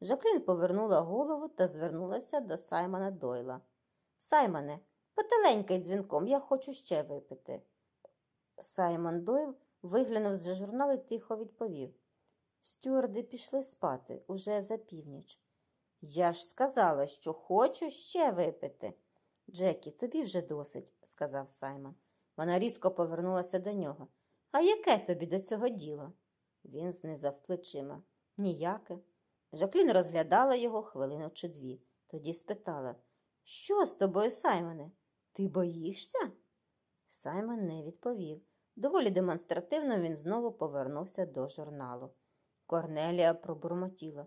Жаклін повернула голову та звернулася до Саймона Дойла. Саймоне, потеленькай дзвінком, я хочу ще випити. Саймон Дойл виглянув з журналу і тихо відповів. Стюарди пішли спати уже за північ. Я ж сказала, що хочу ще випити. Джекі, тобі вже досить, сказав Саймон. Вона різко повернулася до нього. А яке тобі до цього діло? Він знизав плечима. Ніяке. Жаклін розглядала його хвилину чи дві, тоді спитала Що з тобою, Саймоне? Ти боїшся? Саймон не відповів. Доволі демонстративно він знову повернувся до журналу. Корнелія пробурмотіла.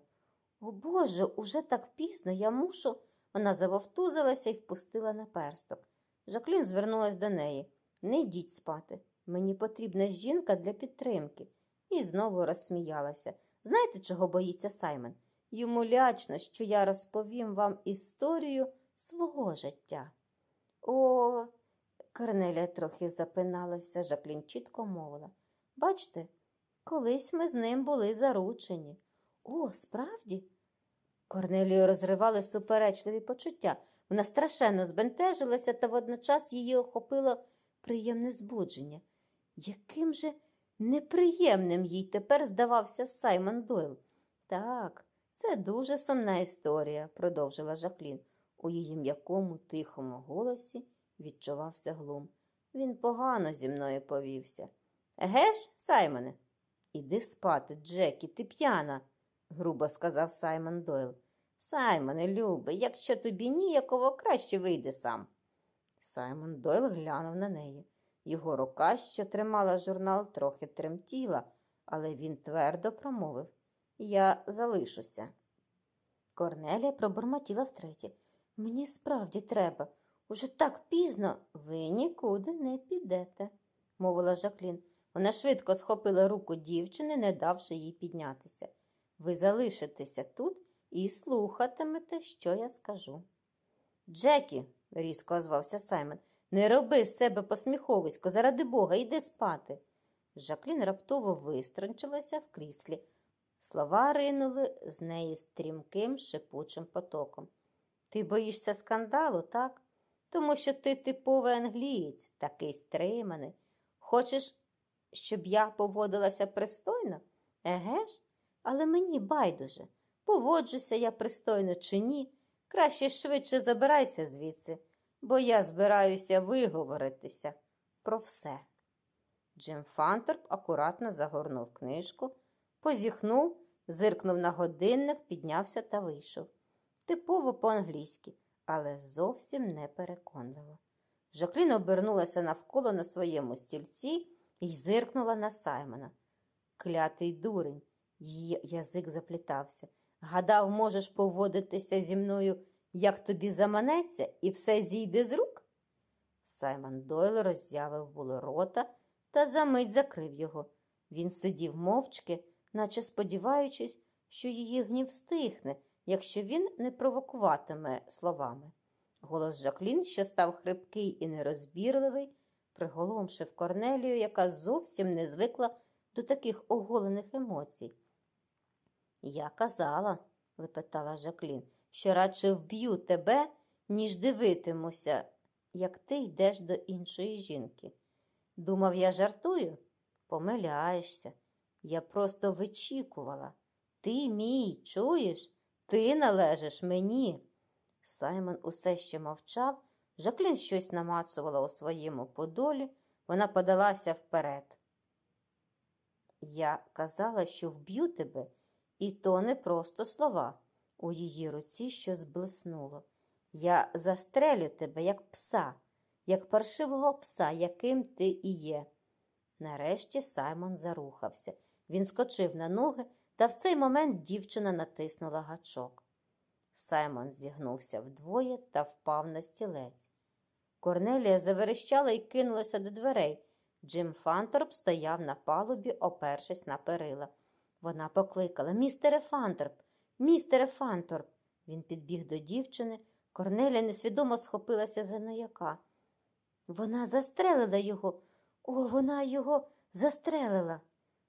О Боже, уже так пізно, я мушу. Вона завовтузилася і впустила на персток. Жаклін звернулась до неї. Не йдіть спати. Мені потрібна жінка для підтримки. І знову розсміялася. Знаєте, чого боїться Саймон? Йому лячно, що я розповім вам історію свого життя. О, Корнелія трохи запиналася, Жаклін чітко мовила. Бачте, колись ми з ним були заручені. О, справді? Корнелію розривали суперечливі почуття. Вона страшенно збентежилася, та водночас її охопило приємне збудження. Яким же неприємним їй тепер здавався Саймон Дойл. Так, це дуже сумна історія, продовжила Жаклін. У її м'якому тихому голосі відчувався глум. Він погано зі мною повівся. Еге ж, Саймоне? Іди спати, Джекі, ти п'яна, грубо сказав Саймон Дойл. Саймоне, любе, якщо тобі ніяково, краще вийди сам. Саймон Дойл глянув на неї. Його рука, що тримала журнал, трохи тремтіла, але він твердо промовив Я залишуся. Корнелія пробурмотіла втретє. Мені справді треба. Уже так пізно ви нікуди не підете, мовила Жаклін. Вона швидко схопила руку дівчини, не давши їй піднятися. Ви залишитеся тут і слухатимете, що я скажу. Джекі, різко озвався Саймон, не роби з себе посміховисько, заради бога, йди спати. Жаклін раптово вистрончилася в кріслі. Слова ринули з неї стрімким шипучим потоком. Ти боїшся скандалу, так? Тому що ти типовий англієць, такий стриманий. Хочеш, щоб я поводилася пристойно? Еге ж? Але мені байдуже. Поводжуся я пристойно чи ні. Краще швидше забирайся звідси, бо я збираюся виговоритися про все. Джим Фантерп акуратно загорнув книжку, позіхнув, зиркнув на годинник, піднявся та вийшов. Типово по-англійськи, але зовсім не переконливо. Жаклін обернулася навколо на своєму стільці і зиркнула на Саймона. Клятий дурень, її язик заплітався. Гадав, можеш поводитися зі мною, як тобі заманеться, і все зійде з рук? Саймон Дойл роззявив було рота та за мить закрив його. Він сидів мовчки, наче сподіваючись, що її гнів стихне, якщо він не провокуватиме словами. Голос Жаклін, що став хрипкий і нерозбірливий, приголомшив Корнелію, яка зовсім не звикла до таких оголених емоцій. Я казала, лепетала Жаклін, що радше вб'ю тебе, ніж дивитимуся, як ти йдеш до іншої жінки. Думав, я жартую? Помиляєшся. Я просто вичікувала. Ти мій, чуєш? Ти належиш мені. Саймон усе ще мовчав, Жаклін щось намацувала у своєму подолі, вона подалася вперед. Я казала, що вб'ю тебе, і то не просто слова. У її руці щось блиснуло. Я застрелю тебе, як пса, як паршивого пса, яким ти і є. Нарешті Саймон зарухався. Він скочив на ноги, та в цей момент дівчина натиснула гачок. Саймон зігнувся вдвоє та впав на стілець. Корнелія заверещала і кинулася до дверей. Джим Фанторп стояв на палубі, опершись на перила. Вона покликала Містере Фанторп, містере Фанторп. Він підбіг до дівчини. Корнелія несвідомо схопилася за нояка. Вона застрелила його. О, вона його застрелила.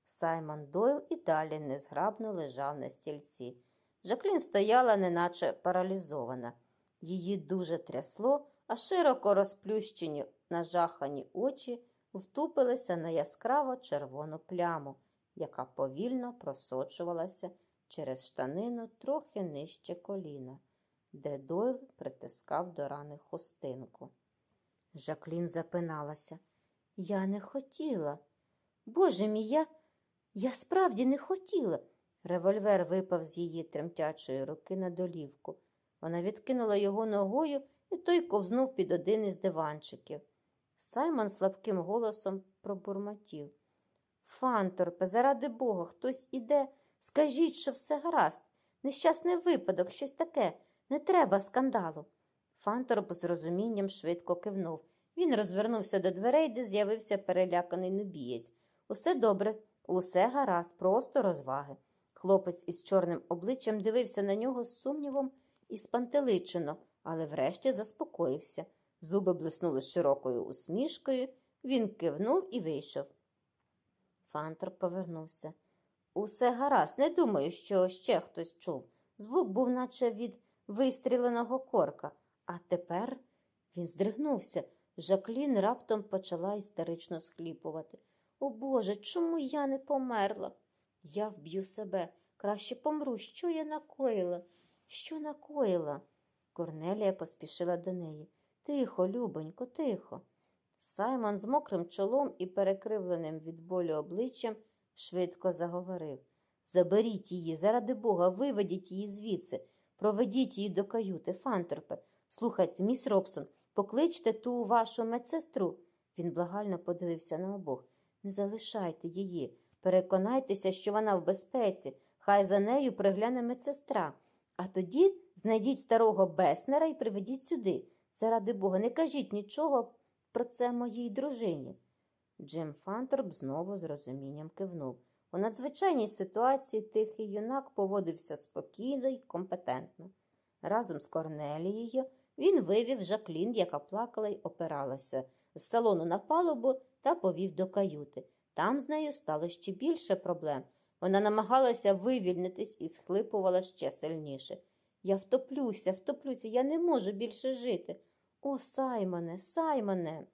Саймон Дойл і далі незграбно лежав на стільці. Жаклін стояла, неначе паралізована. Її дуже трясло, а широко розплющені нажахані очі втупилися на яскраво червону пляму, яка повільно просочувалася через штанину трохи нижче коліна, де Дойл притискав до рани хустинку. Жаклін запиналася. Я не хотіла. Боже мій, я, я справді не хотіла. Револьвер випав з її тремтячої руки на долівку. Вона відкинула його ногою, і той ковзнув під один із диванчиків. Саймон слабким голосом пробурмотів. Фанторпе, заради Бога, хтось іде. Скажіть, що все гаразд. Нещасний випадок, щось таке. Не треба скандалу. Фанторп з розумінням швидко кивнув. Він розвернувся до дверей, де з'явився переляканий нубієць. Усе добре, усе гаразд, просто розваги. Хлопець із чорним обличчям дивився на нього з сумнівом і спантеличено, але врешті заспокоївся. Зуби блиснули широкою усмішкою, він кивнув і вийшов. Фантор повернувся. Усе гаразд, не думаю, що ще хтось чув. Звук був, наче від вистріленого корка. А тепер він здригнувся. Жаклін раптом почала істерично схліпувати. О Боже, чому я не померла? Я вб'ю себе. Краще помру. Що я накоїла? Що накоїла? Корнелія поспішила до неї. Тихо, любонько, тихо. Саймон з мокрим чолом і перекривленим від болю обличчям швидко заговорив. Заберіть її, заради Бога, виведіть її звідси, проведіть її до каюти, Фантерпе. Слухайте, міс Робсон, покличте ту вашу медсестру. Він благально подивився на обох. Не залишайте її. Переконайтеся, що вона в безпеці. Хай за нею пригляне медсестра. А тоді знайдіть старого Беснера і приведіть сюди. Заради Бога, не кажіть нічого про це моїй дружині. Джим Фанторп знову з розумінням кивнув. У надзвичайній ситуації тихий юнак поводився спокійно й компетентно. Разом з Корнелією він вивів Жаклін, яка плакала й опиралася, з салону на палубу та повів до каюти. Там з нею стало ще більше проблем. Вона намагалася вивільнитись і схлипувала ще сильніше. Я втоплюся, втоплюся, я не можу більше жити. О, Саймоне, Саймоне.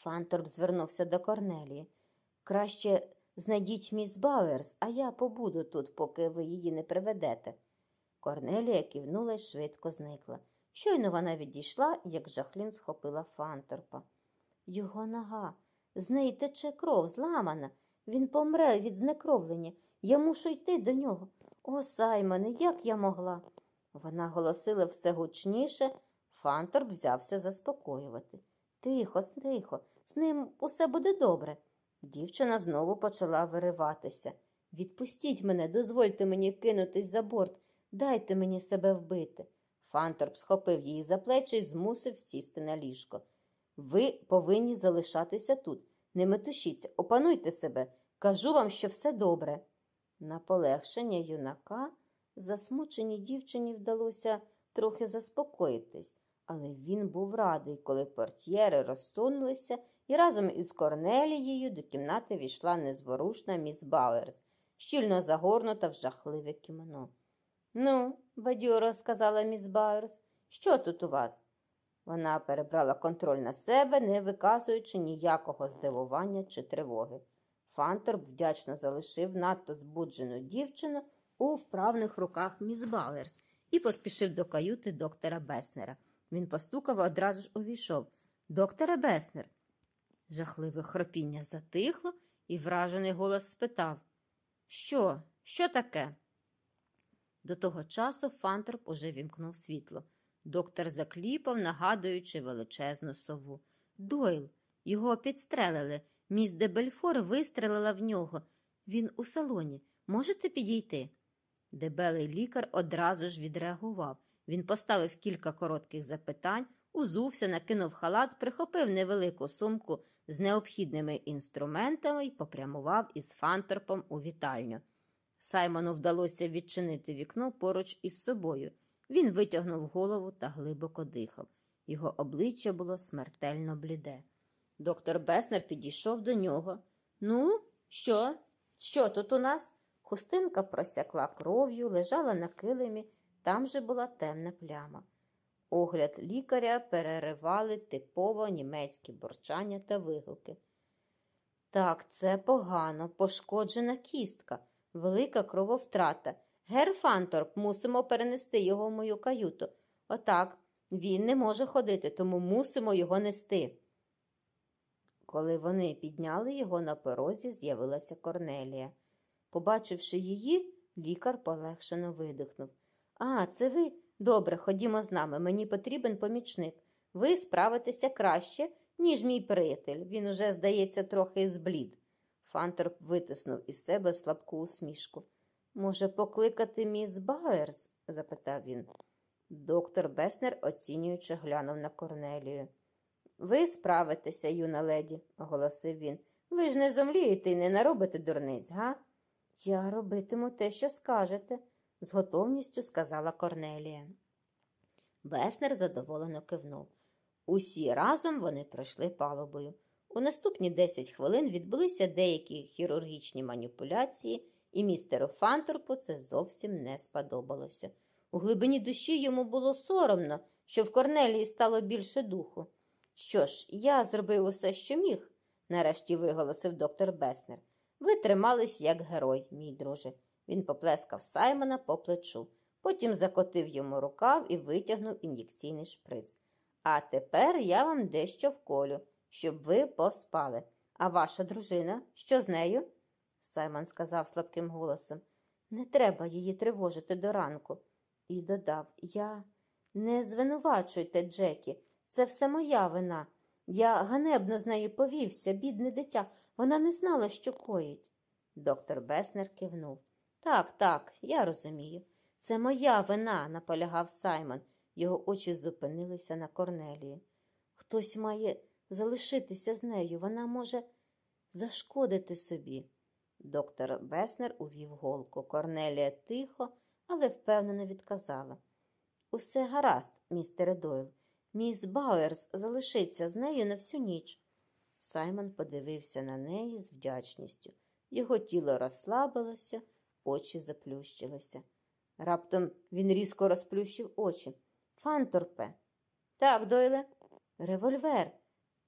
Фанторп звернувся до Корнелії. Краще знайдіть міс Бауерс, а я побуду тут, поки ви її не приведете. Корнелія кивнула й швидко зникла. Щойно вона відійшла, як Жаклін схопила Фанторпа. Його нога. З неї тече кров, зламана. Він помре від знекровлення. Я мушу йти до нього. О, Саймоне, як я могла? Вона голосила все гучніше. Фанторп взявся заспокоювати. Тихо, тихо, з ним усе буде добре. Дівчина знову почала вириватися. Відпустіть мене, дозвольте мені кинутись за борт, дайте мені себе вбити. Фанторп схопив її за плечі і змусив сісти на ліжко. Ви повинні залишатися тут. Не метушіться, опануйте себе. Кажу вам, що все добре. На полегшення юнака засмученій дівчині вдалося трохи заспокоїтись, але він був радий, коли портьєри розсунулися, і разом із Корнелією до кімнати війшла незворушна міс Бауерс, щільно загорнута в жахливе кімоно. Ну, бадьоро, сказала міс Бауерс, що тут у вас? Вона перебрала контроль на себе, не виказуючи ніякого здивування чи тривоги. Фанторп вдячно залишив надто збуджену дівчину у вправних руках міс Бауерс і поспішив до каюти доктора Беснера. Він постукав і одразу ж увійшов. Докторе Беснер. Жахливе хропіння затихло, і вражений голос спитав Що? Що таке? До того часу Фанторп уже вімкнув світло. Доктор закліпав, нагадуючи величезну сову. Дойл, його підстрелили. Міс де Бельфор вистрелила в нього. Він у салоні. Можете підійти? Дебелий лікар одразу ж відреагував. Він поставив кілька коротких запитань, узувся, накинув халат, прихопив невелику сумку з необхідними інструментами і попрямував із Фанторпом у вітальню. Саймону вдалося відчинити вікно поруч із собою. Він витягнув голову та глибоко дихав. Його обличчя було смертельно бліде. Доктор Беснер підійшов до нього. Ну, що? Що тут у нас? Хустинка просякла кров'ю, лежала на килимі, там же була темна пляма. Огляд лікаря переривали типово німецькі бурчання та вигуки. Так, це погано, пошкоджена кістка, велика крововтрата. Гер Фанторп, мусимо перенести його в мою каюту. Отак, він не може ходити, тому мусимо його нести. Коли вони підняли його на порозі, з'явилася Корнелія. Побачивши її, лікар полегшено видихнув. А, це ви? Добре, ходімо з нами. Мені потрібен помічник. Ви справитеся краще, ніж мій приятель. Він уже, здається, трохи зблід. Фанторп витиснув із себе слабку усмішку. Може, покликати міс Бауерс? запитав він. Доктор Беснер, оцінююче глянув на Корнелію. Ви справитеся, юна леді, оголосив він. Ви ж не зомлієте і не наробите дурниць, га? Я робитиму те, що скажете, з готовністю сказала Корнелія. Беснер задоволено кивнув. Усі разом вони пройшли палубою. У наступні 10 хвилин відбулися деякі хірургічні маніпуляції, і містеру Фанторпу це зовсім не сподобалося. У глибині душі йому було соромно, що в Корнелії стало більше духу. Що ж, я зробив усе, що міг, нарешті виголосив доктор Беснер. Ви тримались як герой, мій друже. Він поплескав Саймона по плечу, потім закотив йому рукав і витягнув ін'єкційний шприц. А тепер я вам дещо вколю, щоб ви поспали. А ваша дружина, що з нею? Саймон сказав слабким голосом. Не треба її тривожити до ранку. І додав Я не звинувачуйте, Джекі, це все моя вина. Я ганебно з нею повівся, бідне дитя. Вона не знала, що коїть. Доктор Беснер кивнув. Так, так, я розумію. Це моя вина, наполягав Саймон. Його очі зупинилися на Корнелії. Хтось має залишитися з нею, вона може зашкодити собі. Доктор Беснер увів голку. Корнелія тихо, але впевнено відказала. Усе гаразд, містере Дойл. Міс Бауерс залишиться з нею на всю ніч. Саймон подивився на неї з вдячністю. Його тіло розслабилося, очі заплющилися. Раптом він різко розплющив очі. Фанторпе. Так, Дойле. Револьвер.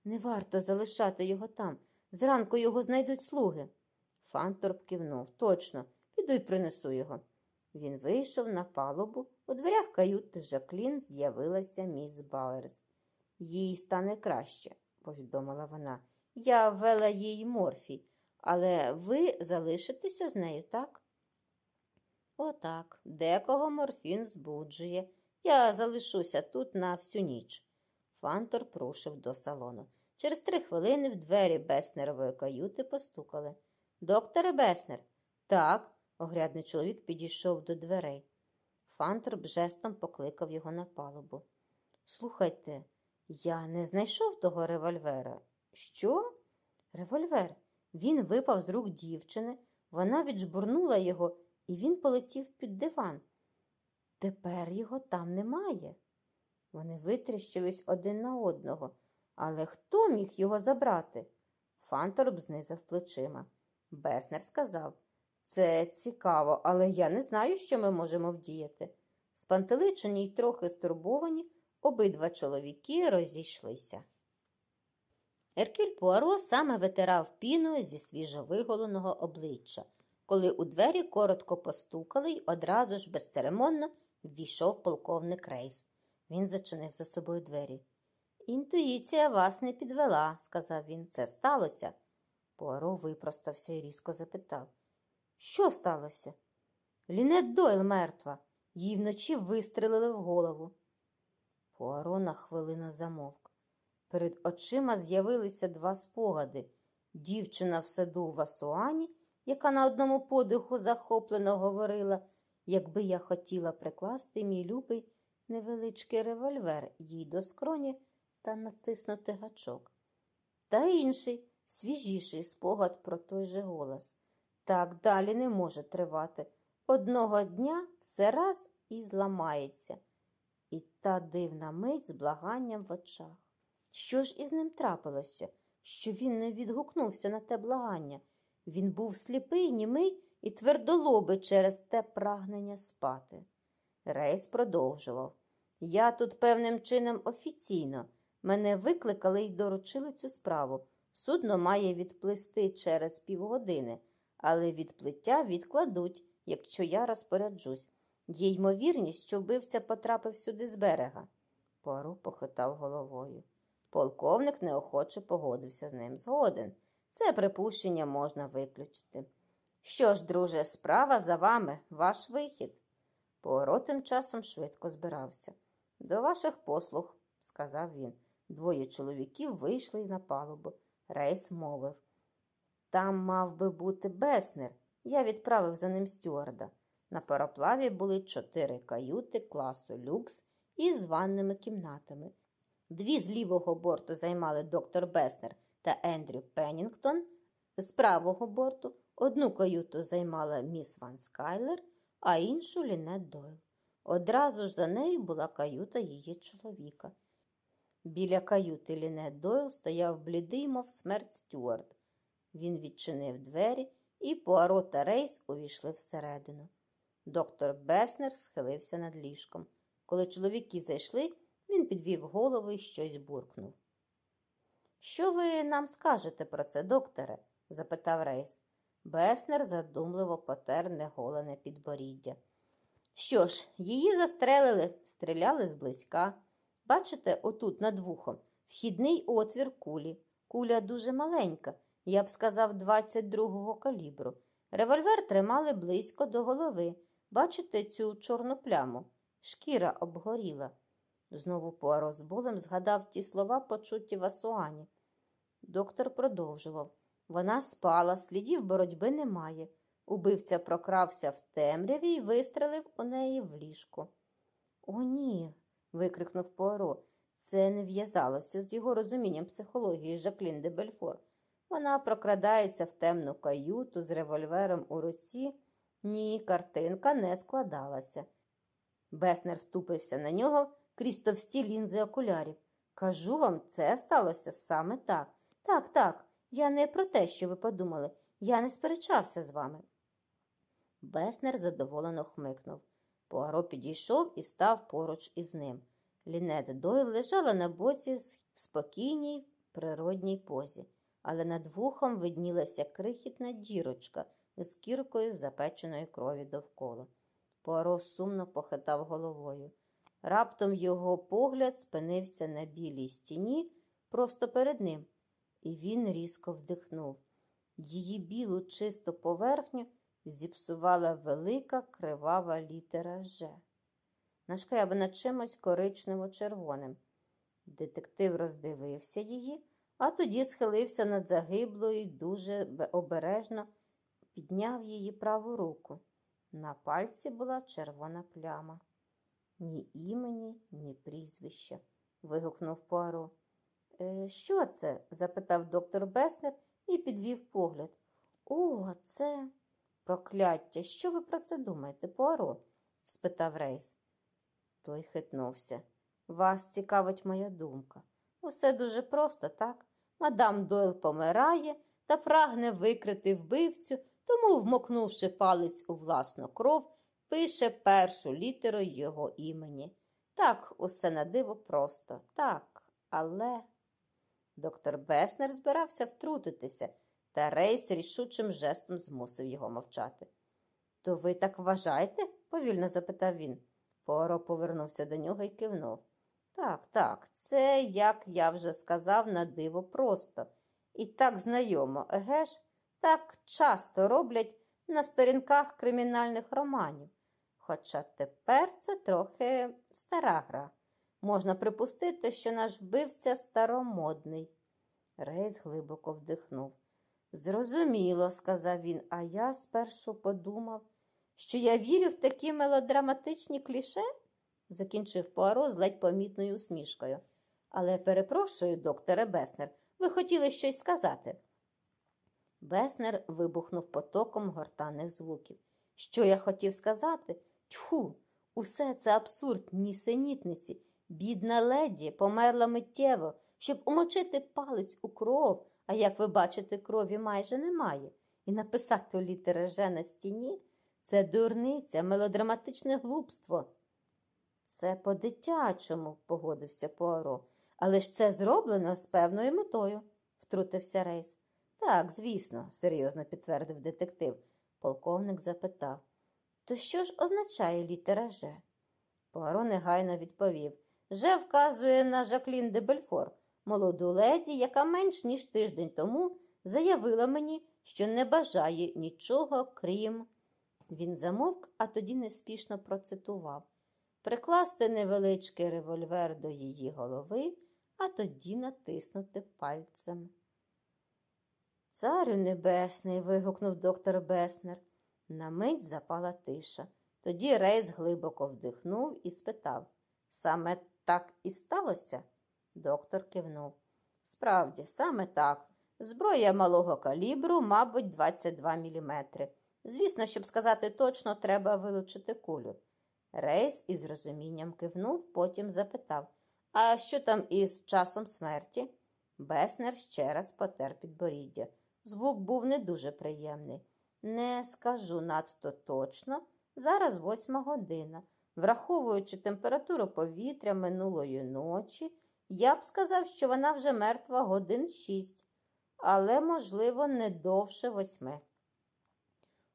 Не варто залишати його там. Зранку його знайдуть слуги. Фанторп кивнув. Точно, піду й принесу його. Він вийшов на палубу. У дверях каюти Жаклін з'явилася міс Бауерс. Їй стане краще, повідомила вона. Я ввела їй морфій, але ви залишитеся з нею, так? Отак, декого морфін збуджує. Я залишуся тут на всю ніч. Фантор прушив до салону. Через три хвилини в двері Беснерової каюти постукали. Докторе Беснер, так, огрядний чоловік підійшов до дверей. Фанторп жестом покликав його на палубу. Слухайте, я не знайшов того револьвера. Що? Револьвер. Він випав з рук дівчини, вона віджбурнула його, і він полетів під диван. Тепер його там немає. Вони витріщились один на одного. Але хто міг його забрати? Фанторб знизав плечима. Беснер сказав це цікаво, але я не знаю, що ми можемо вдіяти. Спантеличені й трохи стурбовані, обидва чоловіки розійшлися. Еркюль Пуаро саме витирав піну зі свіжовиголеного обличчя, коли у двері коротко постукали й одразу ж безцеремонно ввійшов полковник Рейс. Він зачинив за собою двері. Інтуїція вас не підвела, сказав він. Це сталося. Пуаро випростався і різко запитав. Що сталося? Лінет Дойл мертва. Їй вночі вистрелили в голову. Пуаро на хвилину замовк. Перед очима з'явилися два спогади дівчина в саду в Асуані, яка на одному подиху захоплено говорила, якби я хотіла прикласти мій любий невеличкий револьвер їй до скроні та натиснути гачок. Та інший, свіжіший спогад про той же голос. Так далі не може тривати. Одного дня все раз і зламається. І та дивна мить з благанням в очах. Що ж із ним трапилося, що він не відгукнувся на те благання? Він був сліпий, німий і твердолобий через те прагнення спати. Рейс продовжував. Я тут певним чином офіційно. Мене викликали і доручили цю справу. Судно має відплисти через півгодини, але відплиття відкладуть, якщо я розпоряджусь. Є ймовірність, що вбивця потрапив сюди з берега. Пуаро похитав головою. Полковник неохоче погодився з ним. Згоден. Це припущення можна виключити. Що ж, друже, справа за вами, ваш вихід. Пуаро тим часом швидко збирався. До ваших послуг, сказав він. Двоє чоловіків вийшли на палубу. Рейс мовив. Там мав би бути Беснер. Я відправив за ним стюарда. На пароплаві були чотири каюти класу люкс із ванними кімнатами. Дві з лівого борту займали доктор Беснер та Ендрю Пеннінгтон. З правого борту одну каюту займала міс Ван Скайлер, а іншу Лінет Дойл. Одразу ж за нею була каюта її чоловіка. Біля каюти Лінет Дойл стояв блідий, мов смерть Стюарт. Він відчинив двері, і Пуаро та Рейс увійшли всередину. Доктор Беснер схилився над ліжком. Коли чоловіки зайшли, він підвів голову і щось буркнув. Що ви нам скажете про це, докторе? запитав Рейс. Беснер задумливо потер неголене підборіддя. Що ж, її застрелили, стріляли зблизька. Бачите, отут над вухом вхідний отвір кулі. Куля дуже маленька, я б сказав, 22-го калібру. Револьвер тримали близько до голови. Бачите цю чорну пляму? Шкіра обгоріла. Знову Пуаро з болем згадав ті слова, почуті в Асуані. Доктор продовжував. Вона спала, слідів боротьби немає. Убивця прокрався в темряві і вистрелив у неї в ліжку. О, ні. викрикнув Пуаро. Це не в'язалося з його розумінням психології Жаклін де Бельфор. Вона прокрадається в темну каюту з револьвером у руці. Ні, картинка не складалася. Беснер втупився на нього крізь товсті лінзи окулярів. Кажу вам, це сталося саме так. Так, так, я не про те, що ви подумали. Я не сперечався з вами. Беснер задоволено хмикнув. Пуаро підійшов і став поруч із ним. Лінет Дойл лежала на боці в спокійній природній позі, але над вухом виднілася крихітна дірочка з кіркою запеченої крові довкола. Пуаро сумно похитав головою. Раптом його погляд спинився на білій стіні просто перед ним, і він різко вдихнув. Її білу чисту поверхню зіпсувала велика кривава літера Ж, нашкрябана чимось коричнево-червоним. Детектив роздивився її, а тоді схилився над загиблою і дуже обережно підняв її праву руку. На пальці була червона пляма. Ні імені, ні прізвища, вигукнув Пуаро. «Е, Що це? запитав доктор Беснер і підвів погляд. О, це прокляття. Що ви про це думаєте, Пуаро? спитав Рейс. Той хитнувся. Вас цікавить моя думка. Усе дуже просто, так? Мадам Дойл помирає та прагне викрити вбивцю, тому, вмокнувши палець у власну кров, пише першу літеру його імені. Так, усе на диво просто, так, але. Доктор Беснер збирався втрутитися, та Рейс рішучим жестом змусив його мовчати. То ви так вважаєте? повільно запитав він. Поро повернувся до нього і кивнув. Так, так, це, як я вже сказав, на диво просто. І так знайомо, еге ж, так часто роблять на сторінках кримінальних романів. Хоча тепер це трохи стара гра. Можна припустити, що наш вбивця старомодний. Рейс глибоко вдихнув. Зрозуміло, сказав він, а я спершу подумав, що я вірю в такі мелодраматичні кліше, закінчив Пуаро з ледь помітною усмішкою. Але перепрошую, докторе Беснер, ви хотіли щось сказати. Беснер вибухнув потоком гортанних звуків. Що я хотів сказати? Тьху, усе це абсурд, нісенітниці. Бідна леді померла миттєво, щоб умочити палець у кров, а як ви бачите, крові майже немає. і написати у літери Ж на стіні це дурниця, мелодраматичне глупство. Це по-дитячому, погодився Пуаро. Але ж це зроблено з певною метою, втрутився Рейс. Так, звісно, серйозно підтвердив детектив. Полковник запитав. То що ж означає літера Ж? Пуаро негайно відповів. Ж вказує на Жаклін де Бельфор, молоду леді, яка менш ніж тиждень тому заявила мені, що не бажає нічого, крім. Він замовк, а тоді неспішно процитував прикласти невеличкий револьвер до її голови, а тоді натиснути пальцем. Царю небесний. вигукнув доктор Беснер. На мить запала тиша. Тоді Рейс глибоко вдихнув і спитав Саме так і сталося? Доктор кивнув. Справді, саме так. Зброя малого калібру, мабуть, 22 мм. Звісно, щоб сказати точно, треба вилучити кулю. Рейс із розумінням кивнув, потім запитав А що там із часом смерті? Беснер ще раз потер підборіддя. Звук був не дуже приємний. Не скажу надто точно. Зараз восьма година. Враховуючи температуру повітря минулої ночі, я б сказав, що вона вже мертва годин шість, але, можливо, не довше восьми.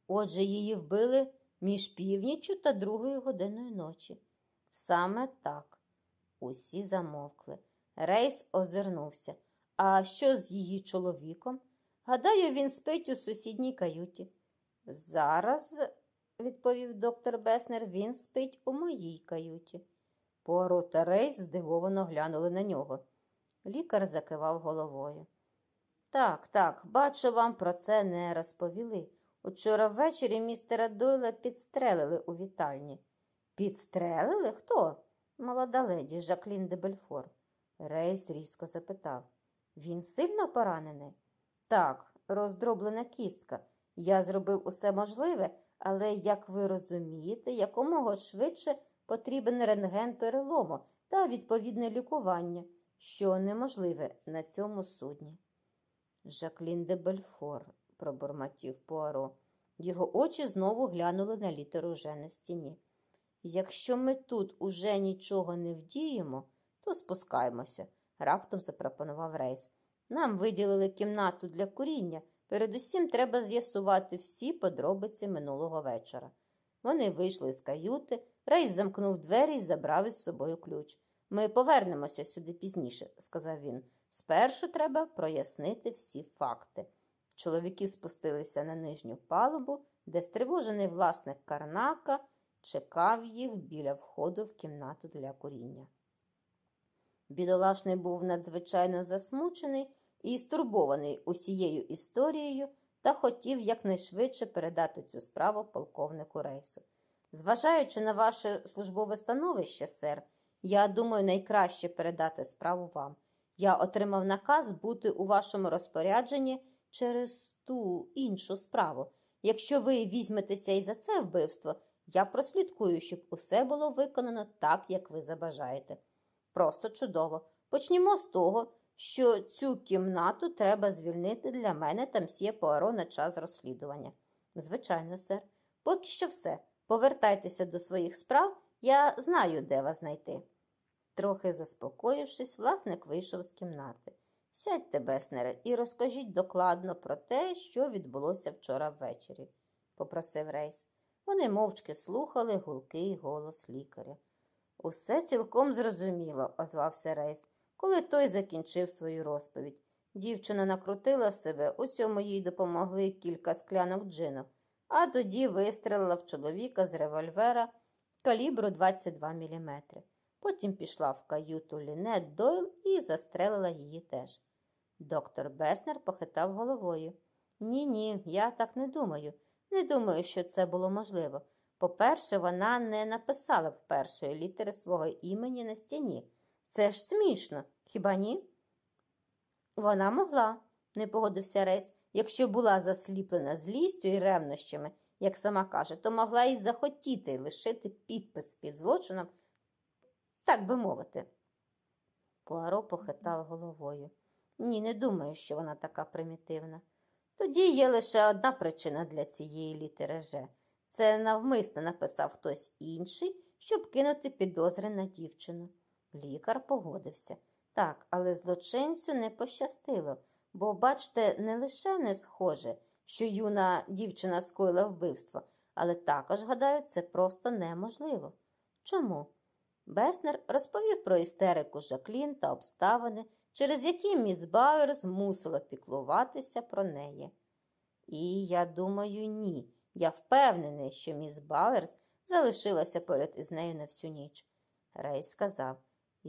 Отже, її вбили між північю та другою годиною ночі. Саме так. Усі замовкли. Рейс озирнувся. А що з її чоловіком? Гадаю, він спить у сусідній каюті. Зараз, відповів доктор Беснер, він спить у моїй каюті. Пуаро та Рейс здивовано глянули на нього. Лікар закивав головою. Так, так, бачу, вам про це не розповіли. Учора ввечері містера Дойла підстрелили у вітальні. Підстрелили? Хто? Молода леді Жаклін де Бельфор. Рейс різко запитав. Він сильно поранений? Так, роздроблена кістка. Я зробив усе можливе, але, як ви розумієте, якомога швидше потрібен рентген перелому та відповідне лікування, що неможливе на цьому судні. Жаклін де Бельфор, пробурмотів Пуаро. Його очі знову глянули на літеру Ж на стіні. Якщо ми тут уже нічого не вдіємо, то спускаємося, раптом запропонував Рейс. Нам виділили кімнату для куріння. Передусім треба з'ясувати всі подробиці минулого вечора. Вони вийшли з каюти, Рейс замкнув двері і забрав із собою ключ. Ми повернемося сюди пізніше, сказав він. Спершу треба прояснити всі факти. Чоловіки спустилися на нижню палубу, де стривожений власник Карнака чекав їх біля входу в кімнату для куріння. Бідолашний був надзвичайно засмучений і стурбований усією історією та хотів якнайшвидше передати цю справу полковнику рейсу. Зважаючи на ваше службове становище, сер, я думаю, найкраще передати справу вам. Я отримав наказ бути у вашому розпорядженні через ту іншу справу. Якщо ви візьметеся і за це вбивство, я прослідкую, щоб усе було виконано так, як ви забажаєте. Просто чудово. Почнімо з того, що цю кімнату треба звільнити для мене та мсьє Пуаро на час розслідування. Звичайно, сер. Поки що все. Повертайтеся до своїх справ, я знаю, де вас знайти. Трохи заспокоївшись, власник вийшов з кімнати. Сядьте, Беснере, і розкажіть докладно про те, що відбулося вчора ввечері, попросив Рейс. Вони мовчки слухали гулкий голос лікаря. Усе цілком зрозуміло, озвався Рейс, коли той закінчив свою розповідь. Дівчина накрутила себе, усьому їй допомогли кілька склянок джину, а тоді вистрелила в чоловіка з револьвера калібру 22 мм. Потім пішла в каюту Лінет Дойл і застрелила її теж. Доктор Беснер похитав головою. Ні, ні, я так не думаю. Не думаю, що це було можливо. По-перше, вона не написала б першої літери свого імені на стіні. Це ж смішно, хіба ні? Вона могла, не погодився Рейс. Якщо була засліплена злістю і ревнощами, як сама каже, то могла й захотіти лишити підпис під злочином, так би мовити. Пуаро похитав головою. Ні, не думаю, що вона така примітивна. Тоді є лише одна причина для цієї літери Ж. Це навмисно написав хтось інший, щоб кинути підозри на дівчину. Лікар погодився. Так, але злочинцю не пощастило, бо, бачте, не лише не схоже, що юна дівчина скоїла вбивство, але також, гадаю, це просто неможливо. Чому? Беснер розповів про істерику Жаклін та обставини, через які міс Бауер змусила піклуватися про неї. І я думаю, ні. Я впевнений, що міс Бауерс залишилася поряд із нею на всю ніч. Рей сказав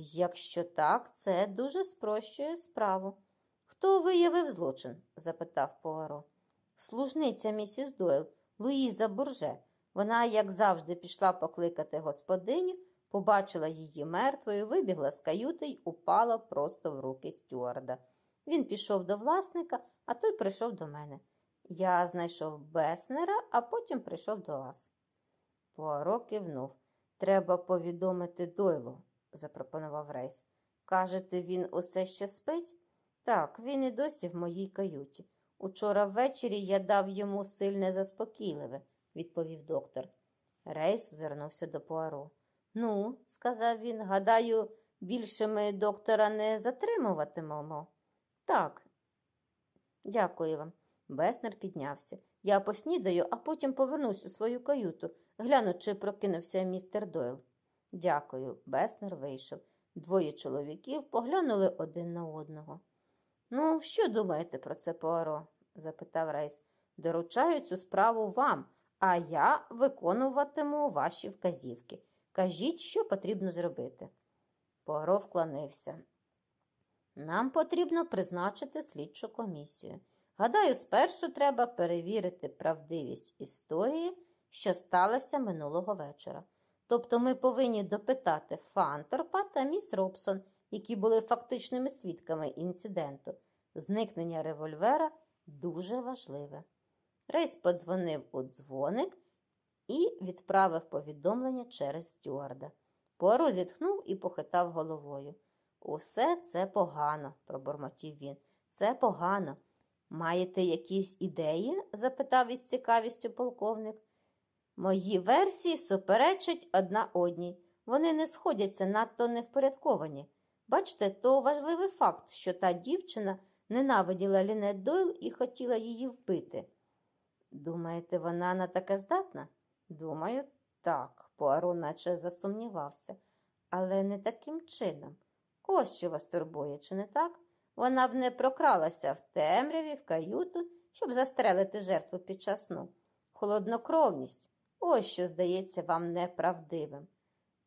якщо так, це дуже спрощує справу. Хто виявив злочин? запитав Пуаро. Служниця місіс Дойл, Луїза Бурже. Вона, як завжди, пішла покликати господиню, побачила її мертвою, вибігла з каюти й упала просто в руки стюарда. Він пішов до власника, а той прийшов до мене. Я знайшов Беснера, а потім прийшов до вас. Пуаро кивнув. Треба повідомити Дойлу, запропонував Рейс. Кажете, він усе ще спить? Так, він і досі в моїй каюті. Учора ввечері я дав йому сильне заспокійливе, відповів доктор. Рейс звернувся до Пуаро. Ну, сказав він, гадаю, більше ми доктора не затримуватимемо. Так, дякую вам. Беснер піднявся. Я поснідаю, а потім повернусь у свою каюту, гляну, чи прокинувся містер Дойл. Дякую. Беснер вийшов. Двоє чоловіків поглянули один на одного. Ну, що думаєте про це, Пуаро? запитав Рейс. Доручаю цю справу вам, а я виконуватиму ваші вказівки. Кажіть, що потрібно зробити. Пуаро вклонився. Нам потрібно призначити слідчу комісію. Гадаю, спершу треба перевірити правдивість історії, що сталося минулого вечора. Тобто ми повинні допитати Фанторпа та міс Робсон, які були фактичними свідками інциденту. Зникнення револьвера дуже важливе. Рейс подзвонив у дзвоник і відправив повідомлення через стюарда. Пуаро зітхнув і похитав головою. Усе це погано, пробормотів він. Це погано. Маєте якісь ідеї? запитав із цікавістю полковник. Мої версії суперечать одна одній. Вони не сходяться надто невпорядковані. Бачте, то важливий факт, що та дівчина ненавиділа Лінет Дойл і хотіла її вбити. Думаєте, вона на таке здатна? Думаю, так, Пуаро наче засумнівався, але не таким чином. Ось що вас турбує, чи не так? Вона б не прокралася в темряві, в каюту, щоб застрелити жертву під час сну. Холоднокровність ось що здається вам неправдивим.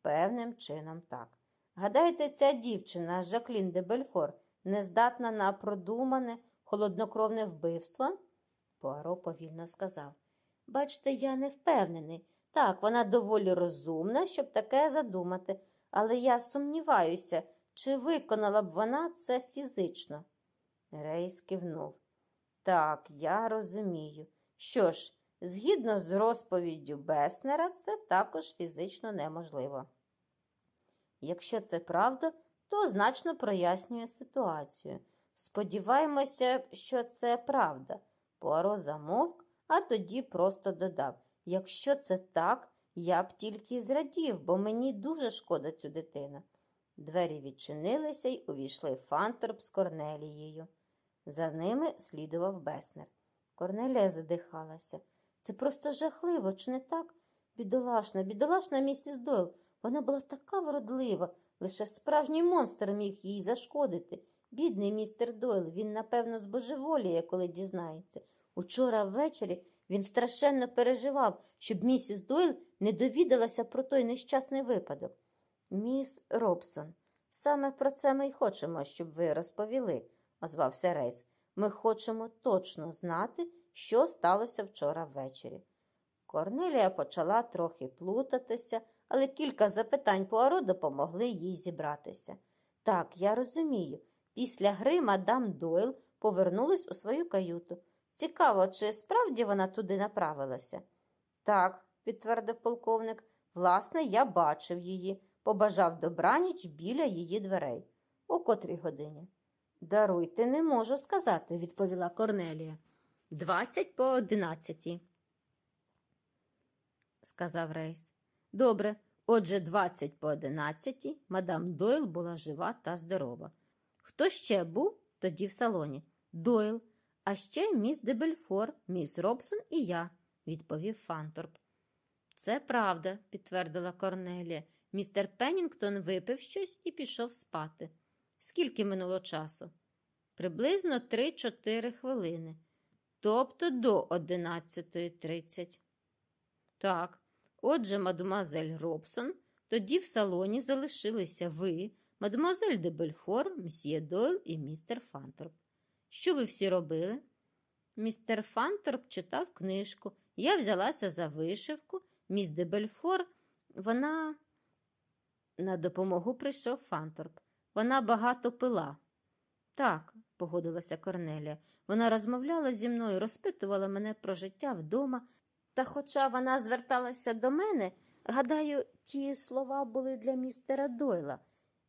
Певним чином так. Гадаєте, ця дівчина Жаклін де Бельфор не здатна на продумане, холоднокровне вбивство? Пуаро повільно сказав. Бачте, я не впевнений. Так, вона доволі розумна, щоб таке задумати, але я сумніваюся, чи виконала б вона це фізично. Рейс кивнув. Так, я розумію. Що ж, згідно з розповіддю Беснера, це також фізично неможливо. Якщо це правда, то значно прояснює ситуацію. Сподіваємося, що це правда. Пуаро замовк, а тоді просто додав якщо це так, я б тільки зрадів, бо мені дуже шкода цю дитину. Двері відчинилися й увійшли Фанторп з Корнелією. За ними слідував Беснер. Корнелія задихалася. Це просто жахливо, чи не так? Бідолашна, бідолашна місіс Дойл. Вона була така вродлива, лише справжній монстр міг їй зашкодити. Бідний містер Дойл, він, напевно, збожеволіє, коли дізнається. Учора ввечері він страшенно переживав, щоб місіс Дойл не довідалася про той нещасний випадок. Міс Робсон, саме про це ми й хочемо, щоб ви розповіли, озвався Рейс. Ми хочемо точно знати, що сталося вчора ввечері. Корнелія почала трохи плутатися, але кілька запитань Пуаро допомогли їй зібратися. Так, я розумію. Після гри мадам Дойл повернулась у свою каюту. Цікаво, чи справді вона туди направилася? Так, підтвердив полковник, власне, я бачив її, побажав добраніч біля її дверей. О котрій годині? Даруйте, не можу сказати, відповіла Корнелія. Двадцять по одинадцятій, сказав Рейс. Добре, отже, двадцять по одинадцятій мадам Дойл була жива та здорова. Хто ще був тоді в салоні? Дойл, а ще міс де Бельфор, міс Робсон і я, відповів Фанторп. Це правда, підтвердила Корнелія. Містер Пеннінгтон випив щось і пішов спати. Скільки минуло часу? Приблизно 3-4 хвилини, тобто до 11.30. Так, отже, мадемуазель Робсон, тоді в салоні залишилися ви, мадемуазель де Бельфор, мсьє Дойл і містер Фанторп. Що ви всі робили? Містер Фанторп читав книжку. Я взялася за вишивку. Міс де Бельфор, вона на допомогу прийшов Фанторп. Вона багато пила. Так, погодилася Корнелія. Вона розмовляла зі мною, розпитувала мене про життя вдома. Та, хоча вона зверталася до мене, гадаю, ті слова були для містера Дойла.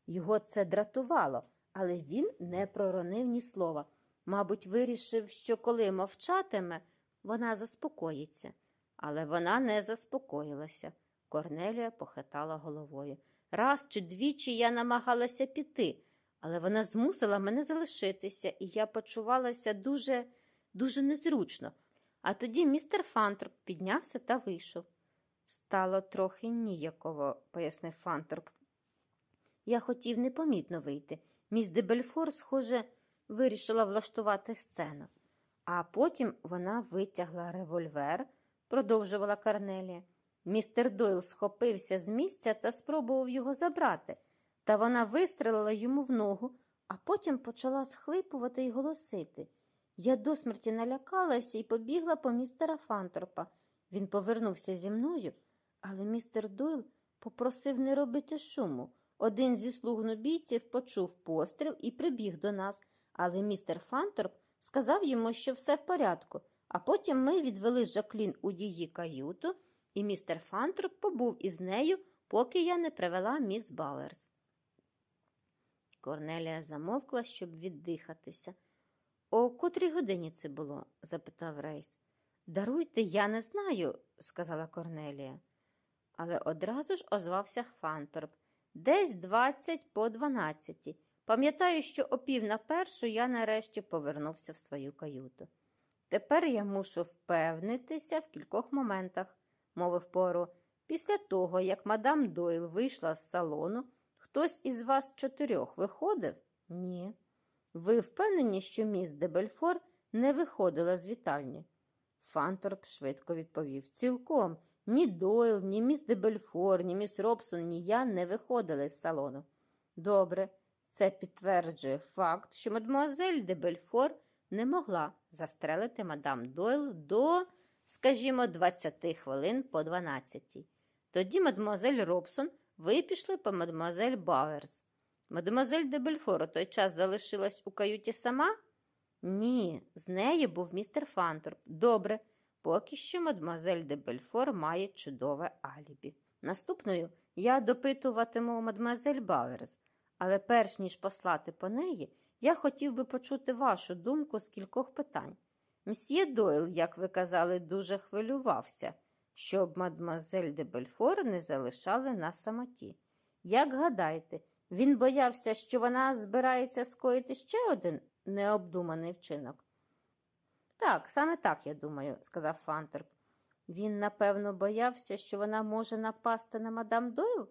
Його це дратувало, але він не проронив ні слова. Мабуть, вирішив, що коли мовчатиме, вона заспокоїться. Але вона не заспокоїлася. Корнелія похитала головою. Раз чи двічі я намагалася піти, але вона змусила мене залишитися, і я почувалася дуже, дуже незручно. А тоді містер Фанторп піднявся та вийшов. Стало трохи ніяково, пояснив Фанторп. Я хотів непомітно вийти. Міс де Бельфор, схоже, вирішила влаштувати сцену. А потім вона витягла револьвер, продовжувала Корнелія. Містер Дойл схопився з місця та спробував його забрати, та вона вистрелила йому в ногу, а потім почала схлипувати і голосити. Я до смерті налякалася і побігла по містера Фанторпа. Він повернувся зі мною, але містер Дойл попросив не робити шуму. Один зі слуг нубійців почув постріл і прибіг до нас, але містер Фанторп сказав йому, що все в порядку, а потім ми відвели Жаклін у її каюту, і містер Фанторп побув із нею, поки я не привела міс Бауерс. Корнелія замовкла, щоб віддихатися. О котрій годині це було? запитав Рейс. Даруйте, я не знаю, сказала Корнелія. Але одразу ж озвався Фанторп. Десь двадцять по дванадцяті. Пам'ятаю, що о пів на першу я нарешті повернувся в свою каюту. Тепер я мушу впевнитися в кількох моментах, мовив Пуаро. Після того, як мадам Дойл вийшла з салону, хтось із вас чотирьох виходив? Ні. Ви впевнені, що міс де Бельфор не виходила з вітальні? Фанторп швидко відповів. Цілком. Ні Дойл, ні міс де Бельфор, ні міс Робсон, ні я не виходили з салону. Добре, це підтверджує факт, що мадемуазель де Бельфор не могла застрелити мадам Дойл до, скажімо, 20 хвилин по 12. Тоді мадемуазель Робсон ви пішли по мадемуазель Бауерс. Мадемуазель де Бельфор у той час залишилась у каюті сама? Ні, з нею був містер Фанторп. Добре, поки що мадемуазель де Бельфор має чудове алібі. Наступною я допитуватиму мадемуазель Бауерс, але перш ніж послати по неї, я хотів би почути вашу думку з кількох питань. Мсьє Дойл, як ви казали, дуже хвилювався, щоб мадемуазель де Бельфор не залишали на самоті. Як гадаєте, він боявся, що вона збирається скоїти ще один необдуманий вчинок. Так, саме так, я думаю, сказав Фанторп. Він, напевно, боявся, що вона може напасти на мадам Дойл?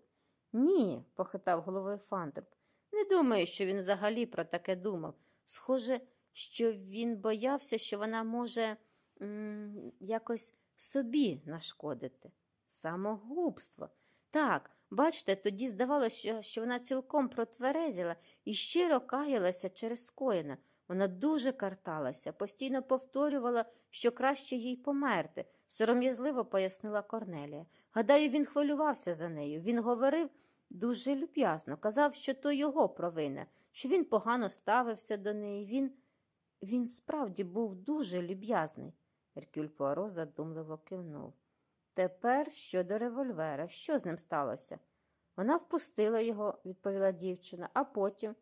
Ні, похитав головою Фантерп. Не думаю, що він взагалі про таке думав. Схоже, що він боявся, що вона може якось собі нашкодити. Самогубство. Так, бачите, тоді здавалося, що вона цілком протверезіла і щиро каялася через скоєне. Вона дуже карталася, постійно повторювала, що краще їй померти, сором'язливо пояснила Корнелія. Гадаю, він хвилювався за нею. Він говорив дуже люб'язно, казав, що то його провина, що він погано ставився до неї. Він він справді був дуже люб'язний. Еркюль Пуаро задумливо кивнув. Тепер щодо револьвера, що з ним сталося? Вона впустила його, відповіла дівчина, а потім.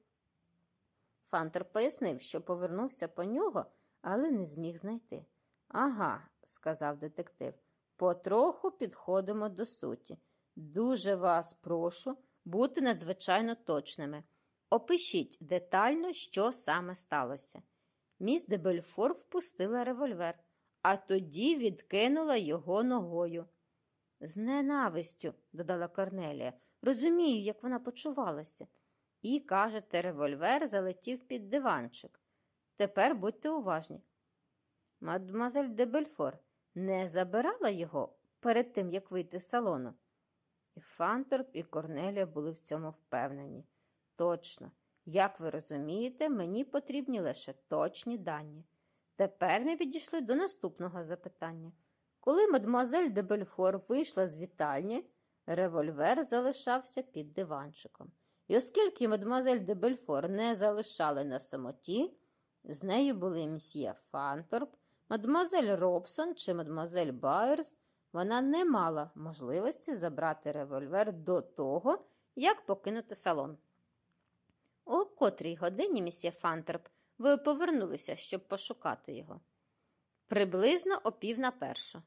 Фантер пояснив, що повернувся по нього, але не зміг знайти. Ага, сказав детектив. Потроху підходимо до суті. Дуже вас прошу бути надзвичайно точними. Опишіть детально, що саме сталося. Міс де Бельфор впустила револьвер, а тоді відкинула його ногою. З ненавистю, додала Корнелія, розумію, як вона почувалася. І, кажете, револьвер залетів під диванчик. Тепер будьте уважні. Мадемуазель де Бельфор не забирала його перед тим, як вийти з салону. І Фанторп, і Корнелія були в цьому впевнені. Точно, як ви розумієте, мені потрібні лише точні дані. Тепер ми підійшли до наступного запитання. Коли мадемуазель де Бельфор вийшла з вітальні, револьвер залишався під диванчиком. І оскільки мадемуазель де Бельфор не залишали на самоті, з нею були мсьє Фанторп, мадемуазель Робсон чи мадемуазель Байерс, вона не мала можливості забрати револьвер до того, як покинути салон. О котрій годині, мсьє Фанторп, ви повернулися, щоб пошукати його? Приблизно о пів на першу.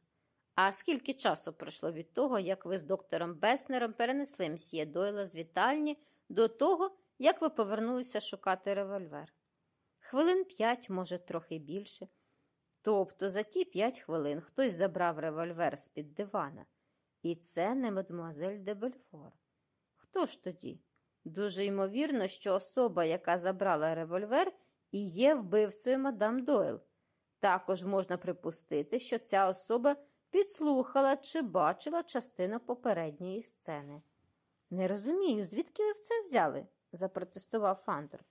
А скільки часу пройшло від того, як ви з доктором Беснером перенесли мсьє Дойла з вітальні до того, як ви повернулися шукати револьвер? Хвилин п'ять, може, трохи більше. Тобто за ті п'ять хвилин хтось забрав револьвер з-під дивана. І це не мадемуазель де Бельфор. Хто ж тоді? Дуже ймовірно, що особа, яка забрала револьвер, і є вбивцею мадам Дойл. Також можна припустити, що ця особа підслухала чи бачила частину попередньої сцени. Не розумію, звідки ви це взяли? запротестував Фанторп.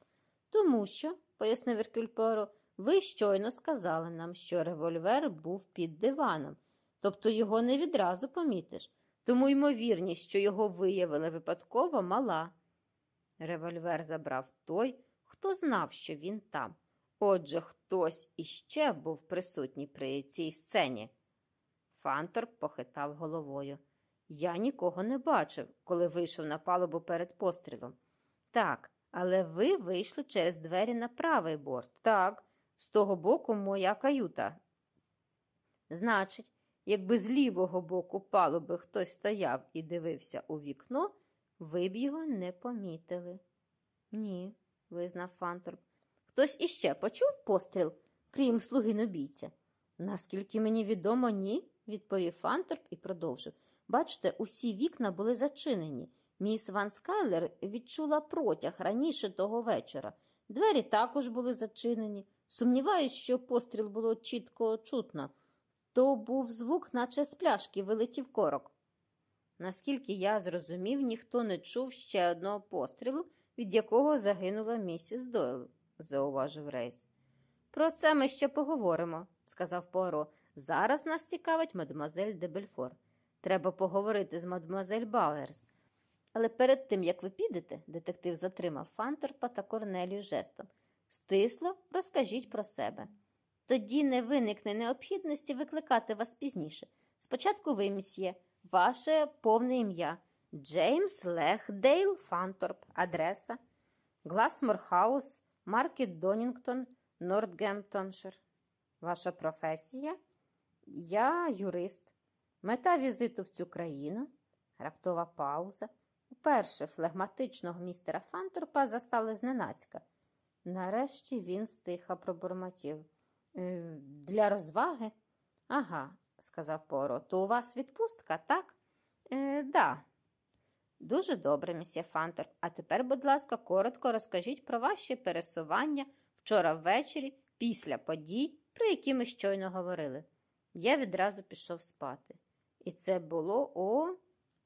Тому що, пояснив Еркюль ви щойно сказали нам, що револьвер був під диваном, тобто його не відразу помітиш, тому ймовірність, що його виявили випадково, мала. Револьвер забрав той, хто знав, що він там. Отже, хтось іще був присутній при цій сцені. Фанторп похитав головою. Я нікого не бачив, коли вийшов на палубу перед пострілом. Так, але ви вийшли через двері на правий борт. Так, з того боку моя каюта. Значить, якби з лівого боку палуби хтось стояв і дивився у вікно, ви б його не помітили. Ні, визнав Фанторп. Хтось іще почув постріл, крім слуги нубійця? Наскільки мені відомо, ні, відповів Фанторп і продовжив. Бачите, усі вікна були зачинені. Міс Ван Скайлер відчула протяг раніше того вечора. Двері також були зачинені. Сумніваюсь, що постріл було чітко чутно. То був звук, наче з пляшки вилетів корок. Наскільки я зрозумів, ніхто не чув ще одного пострілу, від якого загинула місіс Дойл, зауважив Рейс. Про це ми ще поговоримо, сказав Пуаро. Зараз нас цікавить мадемуазель де Бельфор. Треба поговорити з мадемуазель Бауерс. Але перед тим, як ви підете, детектив затримав Фанторпа та Корнелію жестом. Стисло розкажіть про себе. Тоді не виникне необхідності викликати вас пізніше. Спочатку ви, мсьє, ваше повне ім'я Джеймс Лехдейл Фанторп, адреса Гласмор Хаус, Маркет Донінгтон, Нортгемптоншир. Ваша професія? Я юрист. Мета візиту в цю країну. Раптова пауза. Уперше флегматичного містера Фанторпа застали зненацька. Нарешті він стиха пробурмотів. «Е, Для розваги? Ага, сказав Поро. То у вас відпустка, так? Е, Да. Дуже добре, місьє Фантор. А тепер, будь ласка, коротко розкажіть про ваші пересування вчора ввечері після подій, про які ми щойно говорили. Я відразу пішов спати. І це було о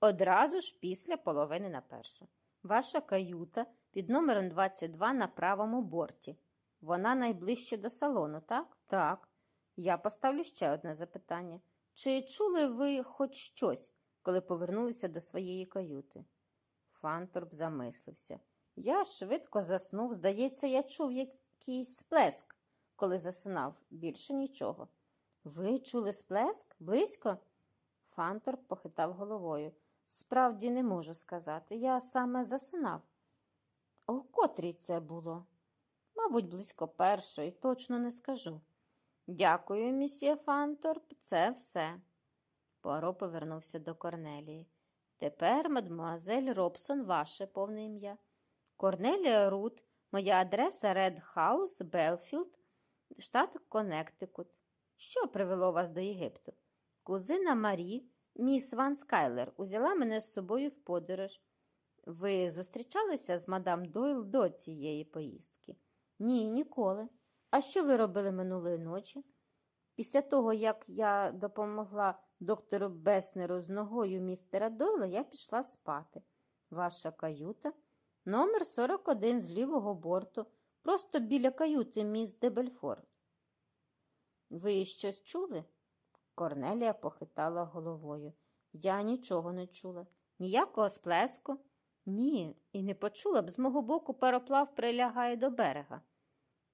одразу ж після половини на першу. Ваша каюта під номером 22 на правому борті. Вона найближче до салону, так? Так. Я поставлю ще одне запитання. Чи чули ви хоч щось, коли повернулися до своєї каюти? Фанторп замислився. Я швидко заснув. Здається, я чув якийсь сплеск, коли засинав. Більше нічого. Ви чули сплеск? Близько? Фанторп похитав головою. Справді не можу сказати. Я саме засинав. О котрій це було? Мабуть, близько першої, точно не скажу. Дякую, мсьє Фанторп, це все. Пуаро повернувся до Корнелії. Тепер, мадемуазель Робсон, ваше повне ім'я. Корнелія Рут, моя адреса Ред Хаус, Белфілд, штат Коннектикут. Що привело вас до Єгипту? Кузина Марі, міс Ван Скайлер, узяла мене з собою в подорож. Ви зустрічалися з мадам Дойл до цієї поїздки? Ні, ніколи. А що ви робили минулої ночі? Після того, як я допомогла доктору Беснеру з ногою містера Дойла, я пішла спати. Ваша каюта? Номер 41 з лівого борту, просто біля каюти міс Дебельфор. Ви щось чули? Корнелія похитала головою. Я нічого не чула. Ніякого сплеску? Ні, і не почула б з мого боку пароплав прилягає до берега.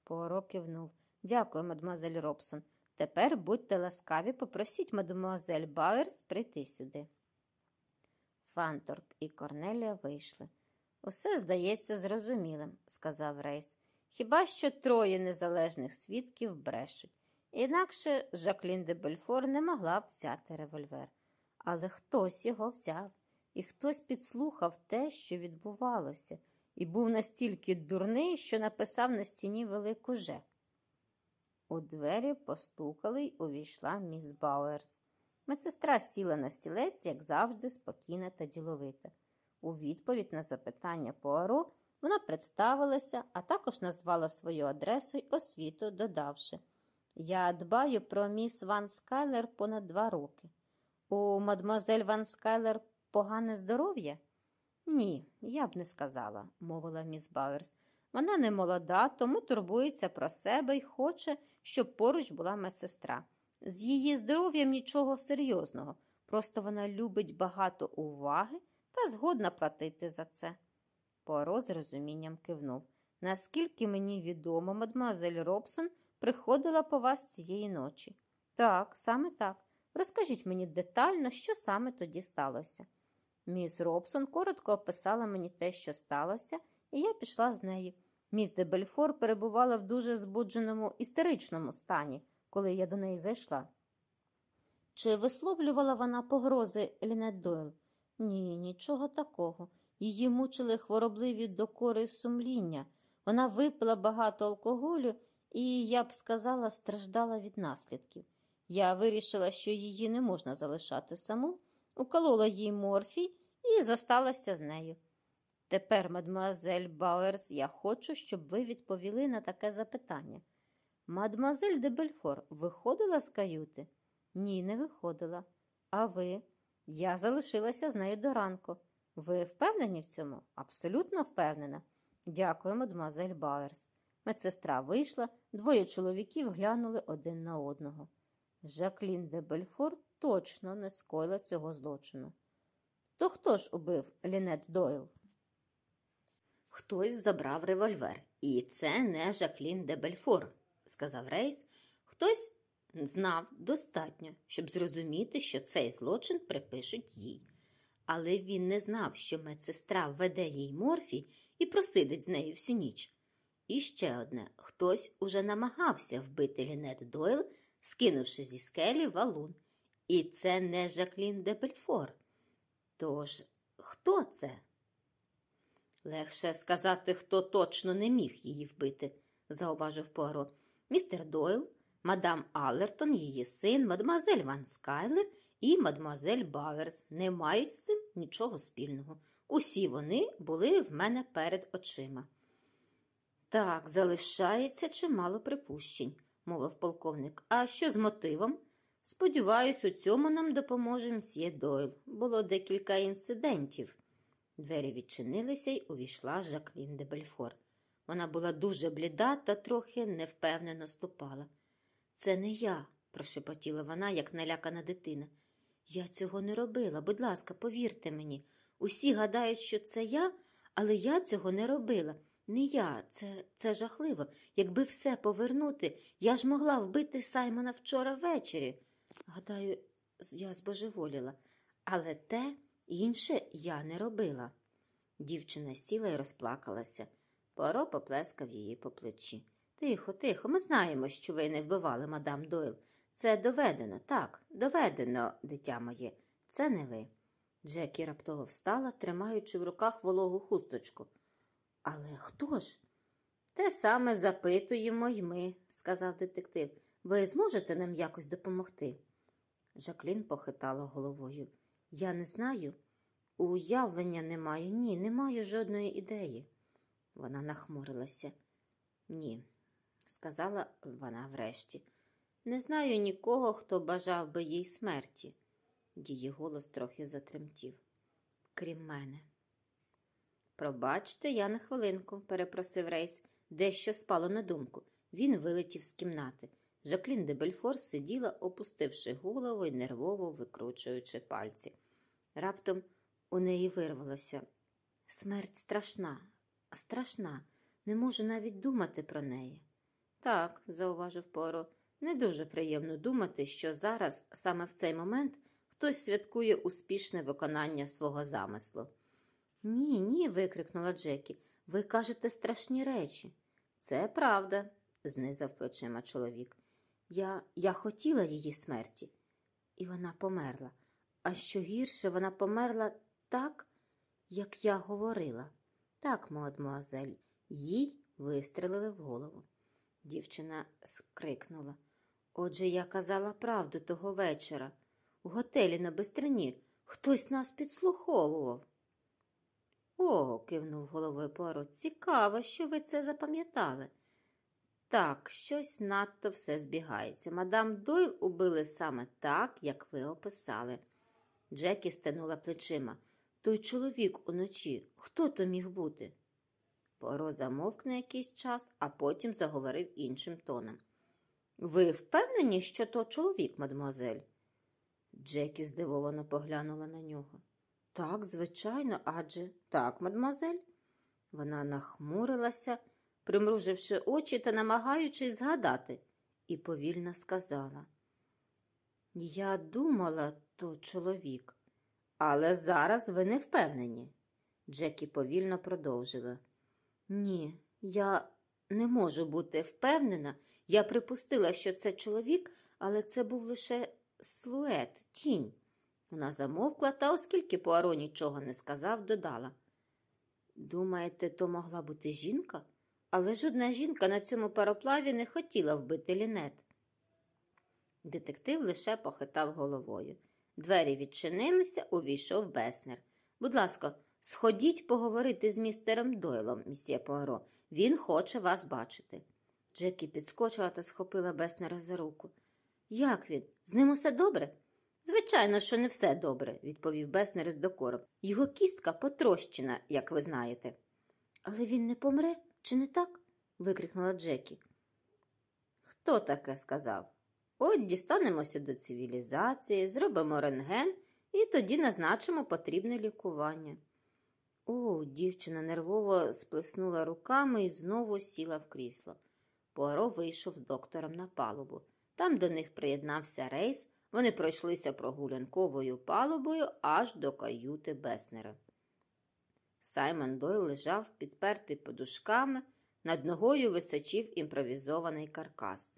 Пуаро кивнув. Дякую, мадемуазель Робсон. Тепер будьте ласкаві, попросіть мадемуазель Бауерс прийти сюди. Фанторп і Корнелія вийшли. Усе здається зрозумілим, сказав Рейс. Хіба що троє незалежних свідків брешуть. Інакше Жаклін де Бельфор не могла б взяти револьвер. Але хтось його взяв, і хтось підслухав те, що відбувалося, і був настільки дурний, що написав на стіні велику «Ж». У двері постукали й увійшла міс Бауерс. Медсестра сіла на стілець, як завжди, спокійна та діловита. У відповідь на запитання Пуаро вона представилася, а також назвала свою адресу й освіту, додавши Я дбаю про міс Ван Скайлер понад два роки. У мадмозель Ван Скайлер погане здоров'я? Ні, я б не сказала, мовила міс Бауерс. Вона не молода, тому турбується про себе і хоче, щоб поруч була медсестра. З її здоров'ям нічого серйозного, просто вона любить багато уваги та згодна платити за це. Поро з розумінням кивнув. Наскільки мені відомо, мадемуазель Робсон приходила по вас цієї ночі. Так, саме так. Розкажіть мені детально, що саме тоді сталося. Міс Робсон коротко описала мені те, що сталося, і я пішла з нею. Міс де Бельфор перебувала в дуже збудженому істеричному стані, коли я до неї зайшла. Чи висловлювала вона погрози Лінет Дойл? Ні, нічого такого. Її мучили хворобливі докори сумління. Вона випила багато алкоголю і, я б сказала, страждала від наслідків. Я вирішила, що її не можна залишати саму, уколола їй морфій і зосталася з нею. Тепер, мадмуазель Бауерс, я хочу, щоб ви відповіли на таке запитання. Мадмуазель де Бельфор виходила з каюти? Ні, не виходила. А ви? Я залишилася з нею до ранку. Ви впевнені в цьому? Абсолютно впевнена. Дякую, мадмуазель Бауерс. Медсестра вийшла, двоє чоловіків глянули один на одного. Жаклін де Бельфор точно не скоїла цього злочину. То хто ж убив Лінет Дойл? Хтось забрав револьвер, і це не Жаклін де Бельфор, сказав Рейс. Хтось знав достатньо, щоб зрозуміти, що цей злочин припишуть їй. Але він не знав, що медсестра веде їй морфій і просидить з нею всю ніч. І ще одне хтось уже намагався вбити Лінет Дойл, скинувши зі скелі валун. І це не Жаклін де Бельфор. Тож, хто це? Легше сказати, хто точно не міг її вбити, зауважив Пуаро. Містер Дойл, мадам Аллертон, її син, мадемуазель Ван Скайлер і мадемуазель Бауерс не мають з цим нічого спільного. Усі вони були в мене перед очима. Так, залишається чимало припущень, мовив полковник. А що з мотивом? Сподіваюсь, у цьому нам допоможе мсьє Дойл. Було декілька інцидентів. Двері відчинилися й увійшла Жаклін де Бельфор. Вона була дуже бліда та трохи невпевнено ступала. Це не я, прошепотіла вона, як налякана дитина. Я цього не робила. Будь ласка, повірте мені. Усі гадають, що це я, але я цього не робила. Не я, це це жахливо. Якби все повернути, я ж могла вбити Саймона вчора ввечері. Гадаю, я збожеволіла, але те інше я не робила. Дівчина сіла і розплакалася. Поро поплескав її по плечі. Тихо, тихо, ми знаємо, що ви не вбивали, мадам Дойл. Це доведено, так, доведено, дитя моє. Це не ви. Джекі раптово встала, тримаючи в руках вологу хусточку. Але хто ж? Те саме запитуємо й ми, сказав детектив. Ви зможете нам якось допомогти? Жаклін похитала головою. Я не знаю. Уявлення не маю. Ні, не маю жодної ідеї. Вона нахмурилася. Ні, сказала вона врешті. Не знаю нікого, хто бажав би їй смерті. Її голос трохи затремтів. Крім мене. Пробачте, я на хвилинку, перепросив Рейс, дещо спало на думку. Він вилетів з кімнати. Жаклін де Бельфор сиділа, опустивши голову і нервово викручуючи пальці. Раптом у неї вирвалося. Смерть страшна, страшна. Не можу навіть думати про неї. Так, зауважив Поро, не дуже приємно думати, що зараз, саме в цей момент, хтось святкує успішне виконання свого замислу. Ні, ні, викрикнула Джекі. Ви кажете страшні речі. Це правда, знизав плечима чоловік. Я, Я хотіла її смерті, і вона померла. А що гірше, вона померла так, як я говорила. Так, мадмуазель, їй вистрелили в голову. Дівчина скрикнула. Отже, я казала правду того вечора. У готелі на Бистрині хтось нас підслуховував. О, кивнув головою Пуаро, цікаво, що ви це запам'ятали. Так, щось надто все збігається. Мадам Дойл убили саме так, як ви описали. Джекі стенула плечима. Той чоловік уночі, хто то міг бути? Поро замовк на якийсь час, а потім заговорив іншим тоном. Ви впевнені, що то чоловік, мадемуазель?» Джекі здивовано поглянула на нього. Так, звичайно, адже так, мадемуазель?» Вона нахмурилася, примруживши очі та намагаючись згадати, і повільно сказала. Я думала, то чоловік, але зараз ви не впевнені. Джекі повільно продовжила. Ні, я не можу бути впевнена. Я припустила, що це чоловік, але це був лише слует, тінь. Вона замовкла та, оскільки Пуаро нічого не сказав, додала. Думаєте, то могла бути жінка? Але жодна жінка на цьому пароплаві не хотіла вбити лінет. Детектив лише похитав головою. Двері відчинилися, увійшов Беснер. Будь ласка, сходіть поговорити з містером Дойлом, місьє Пуаро. Він хоче вас бачити. Джекі підскочила та схопила Беснера за руку. Як він? З ним усе добре? Звичайно, що не все добре, відповів Беснер з докором. Його кістка потрощена, як ви знаєте. Але він не помре, чи не так? викрикнула Джекі. Хто таке сказав? От дістанемося до цивілізації, зробимо рентген і тоді назначимо потрібне лікування. О, дівчина нервово сплеснула руками і знову сіла в крісло. Пуаро вийшов з доктором на палубу. Там до них приєднався рейс, вони пройшлися прогулянковою палубою аж до каюти Беснера. Саймон Дойл лежав, підпертий подушками, над ногою височив імпровізований каркас,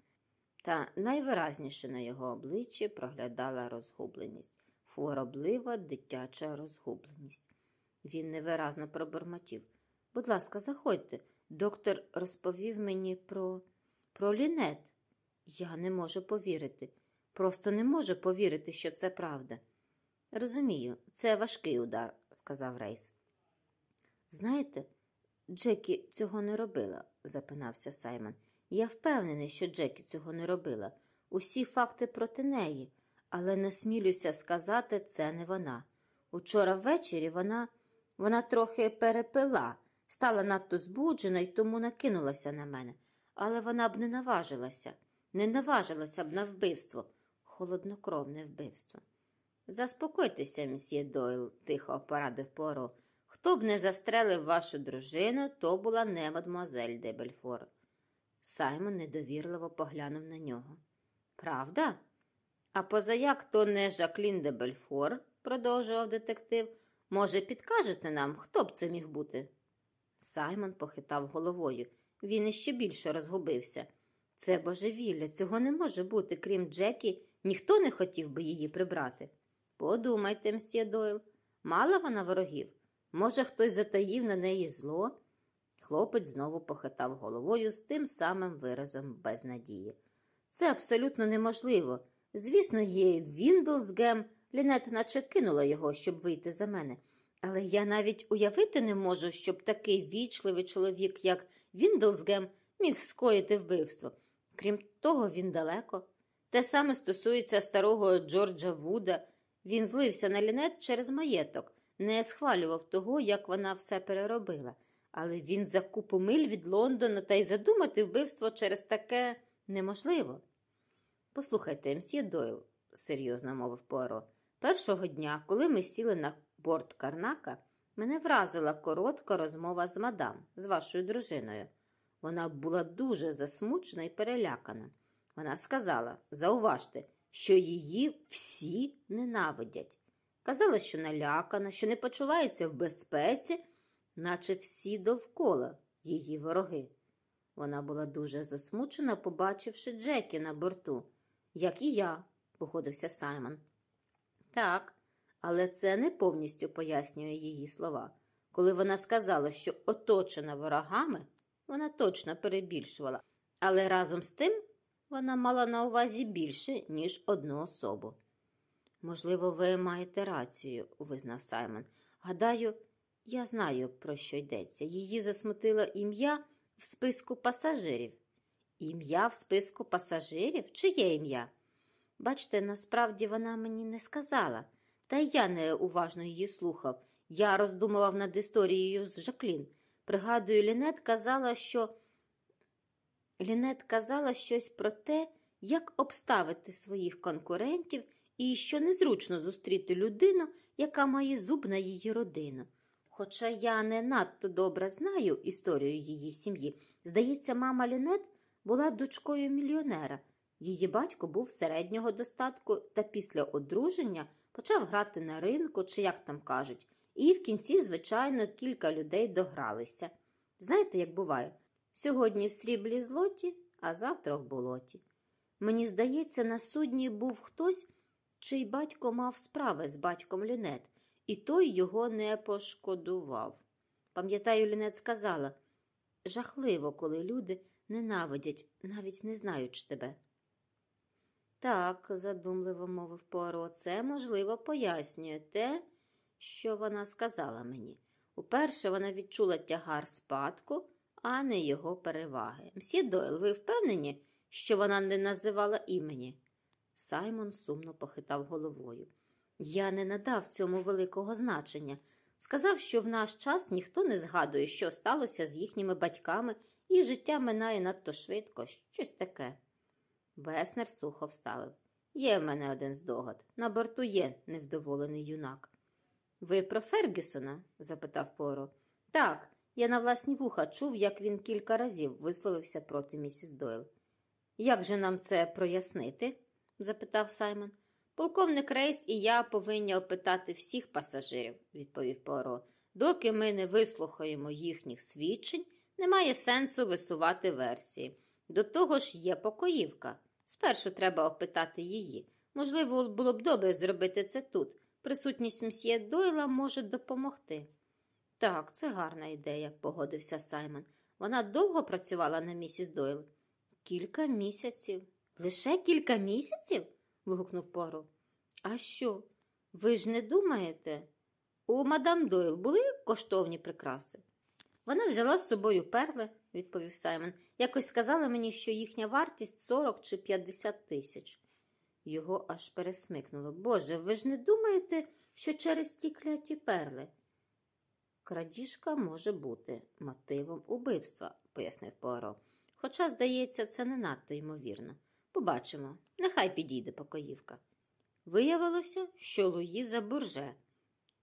та найвиразніше на його обличчі проглядала розгубленість, хвороблива дитяча розгубленість. Він невиразно пробормотів. Будь ласка, заходьте. Доктор розповів мені про про лінет. Я не можу повірити. Просто не можу повірити, що це правда. Розумію, це важкий удар, сказав Рейс. Знаєте, Джекі цього не робила, запинався Саймон. Я впевнений, що Джекі цього не робила. Усі факти проти неї, але не смілюся сказати, це не вона. Учора ввечері вона вона трохи перепила, стала надто збуджена і тому накинулася на мене, але вона б не наважилася, не наважилася б на вбивство, холоднокровне вбивство. Заспокойтеся, мсьє Дойл, тихо порадив Поро. Хто б не застрелив вашу дружину, то була не мадмуазель де Бельфор. Саймон недовірливо поглянув на нього. Правда? А позаяк то не Жаклін де Бельфор, продовжував детектив. Може, підкажете нам, хто б це міг бути? Саймон похитав головою. Він іще більше розгубився. Це божевілля, цього не може бути, крім Джекі, ніхто не хотів би її прибрати. Подумайте, мсьє Дойл, мала вона ворогів? Може, хтось затаїв на неї зло? Хлопець знову похитав головою з тим самим виразом безнадії. Це абсолютно неможливо. Звісно, є Віндлсгем, Лінет наче кинула його, щоб вийти за мене. Але я навіть уявити не можу, щоб такий вічливий чоловік, як Віндлсгем, міг скоїти вбивство. Крім того, він далеко. Те саме стосується старого Джорджа Вуда. Він злився на лінет через маєток, не схвалював того, як вона все переробила. Але він за купу миль від Лондона та й задумати вбивство через таке неможливо. Послухайте, мсьє Дойл, серйозно мовив Пуаро, першого дня, коли ми сіли на борт Карнака, мене вразила коротка розмова з мадам, з вашою дружиною. Вона була дуже засмучена і перелякана. Вона сказала зауважте, що її всі ненавидять. Казала, що налякана, що не почувається в безпеці, наче всі довкола її вороги. Вона була дуже засмучена, побачивши Джекі на борту, як і я, погодився Саймон. Так, але це не повністю пояснює її слова. Коли вона сказала, що оточена ворогами, вона точно перебільшувала, але разом з тим вона мала на увазі більше, ніж одну особу. Можливо, ви маєте рацію, визнав Саймон. Гадаю, я знаю, про що йдеться. Її засмутило ім'я в списку пасажирів. Ім'я в списку пасажирів? Чиє ім'я? Бачте, насправді вона мені не сказала, та й я не уважно її слухав. Я роздумував над історією з Жаклін. Пригадую, Лінет казала, що Лінет казала щось про те, як обставити своїх конкурентів і що незручно зустріти людину, яка має зуб на її родину. Хоча я не надто добре знаю історію її сім'ї, здається, мама Лінет була дочкою мільйонера. Її батько був середнього достатку та після одруження почав грати на ринку, чи як там кажуть, і в кінці, звичайно, кілька людей догралися. Знаєте, як буває? Сьогодні в сріблі злоті, а завтра в болоті. Мені здається, на судні був хтось, чий батько мав справи з батьком Лінет, і той його не пошкодував. Пам'ятаю, Лінет сказала жахливо, коли люди ненавидять, навіть не знаючи тебе. Так, задумливо мовив Пуаро, це, можливо, пояснює те, що вона сказала мені. Уперше вона відчула тягар спадку, а не його переваги. Мсі Дойл, ви впевнені, що вона не називала імені? Саймон сумно похитав головою. Я не надав цьому великого значення. Сказав, що в наш час ніхто не згадує, що сталося з їхніми батьками, і життя минає надто швидко, щось таке. Беснер сухо вставив. Є в мене один здогад. На борту є невдоволений юнак. Ви про Фергюсона? запитав Поро. Так, я на власні вуха чув, як він кілька разів висловився проти місіс Дойл. Як же нам це прояснити? запитав Саймон. Полковник Рейс і я повинні опитати всіх пасажирів, відповів Поро. Доки ми не вислухаємо їхніх свідчень, немає сенсу висувати версії. До того ж є покоївка. Спершу треба опитати її. Можливо, було б добре зробити це тут. Присутність мсьє Дойла може допомогти. Так, це гарна ідея, погодився Саймон. Вона довго працювала на місіс Дойл. Кілька місяців. Лише кілька місяців? Вигукнув Поро. А що? Ви ж не думаєте? У мадам Дойл були коштовні прикраси? Вона взяла з собою перли, відповів Саймон. Якось сказала мені, що їхня вартість 40 чи 50 тисяч. Його аж пересмикнуло. Боже, ви ж не думаєте, що через ті кляті перли? Крадіжка може бути мотивом убивства, пояснив Пуаро. Хоча, здається, це не надто ймовірно. Побачимо, нехай підійде покоївка. Виявилося, що Луїза Бурже,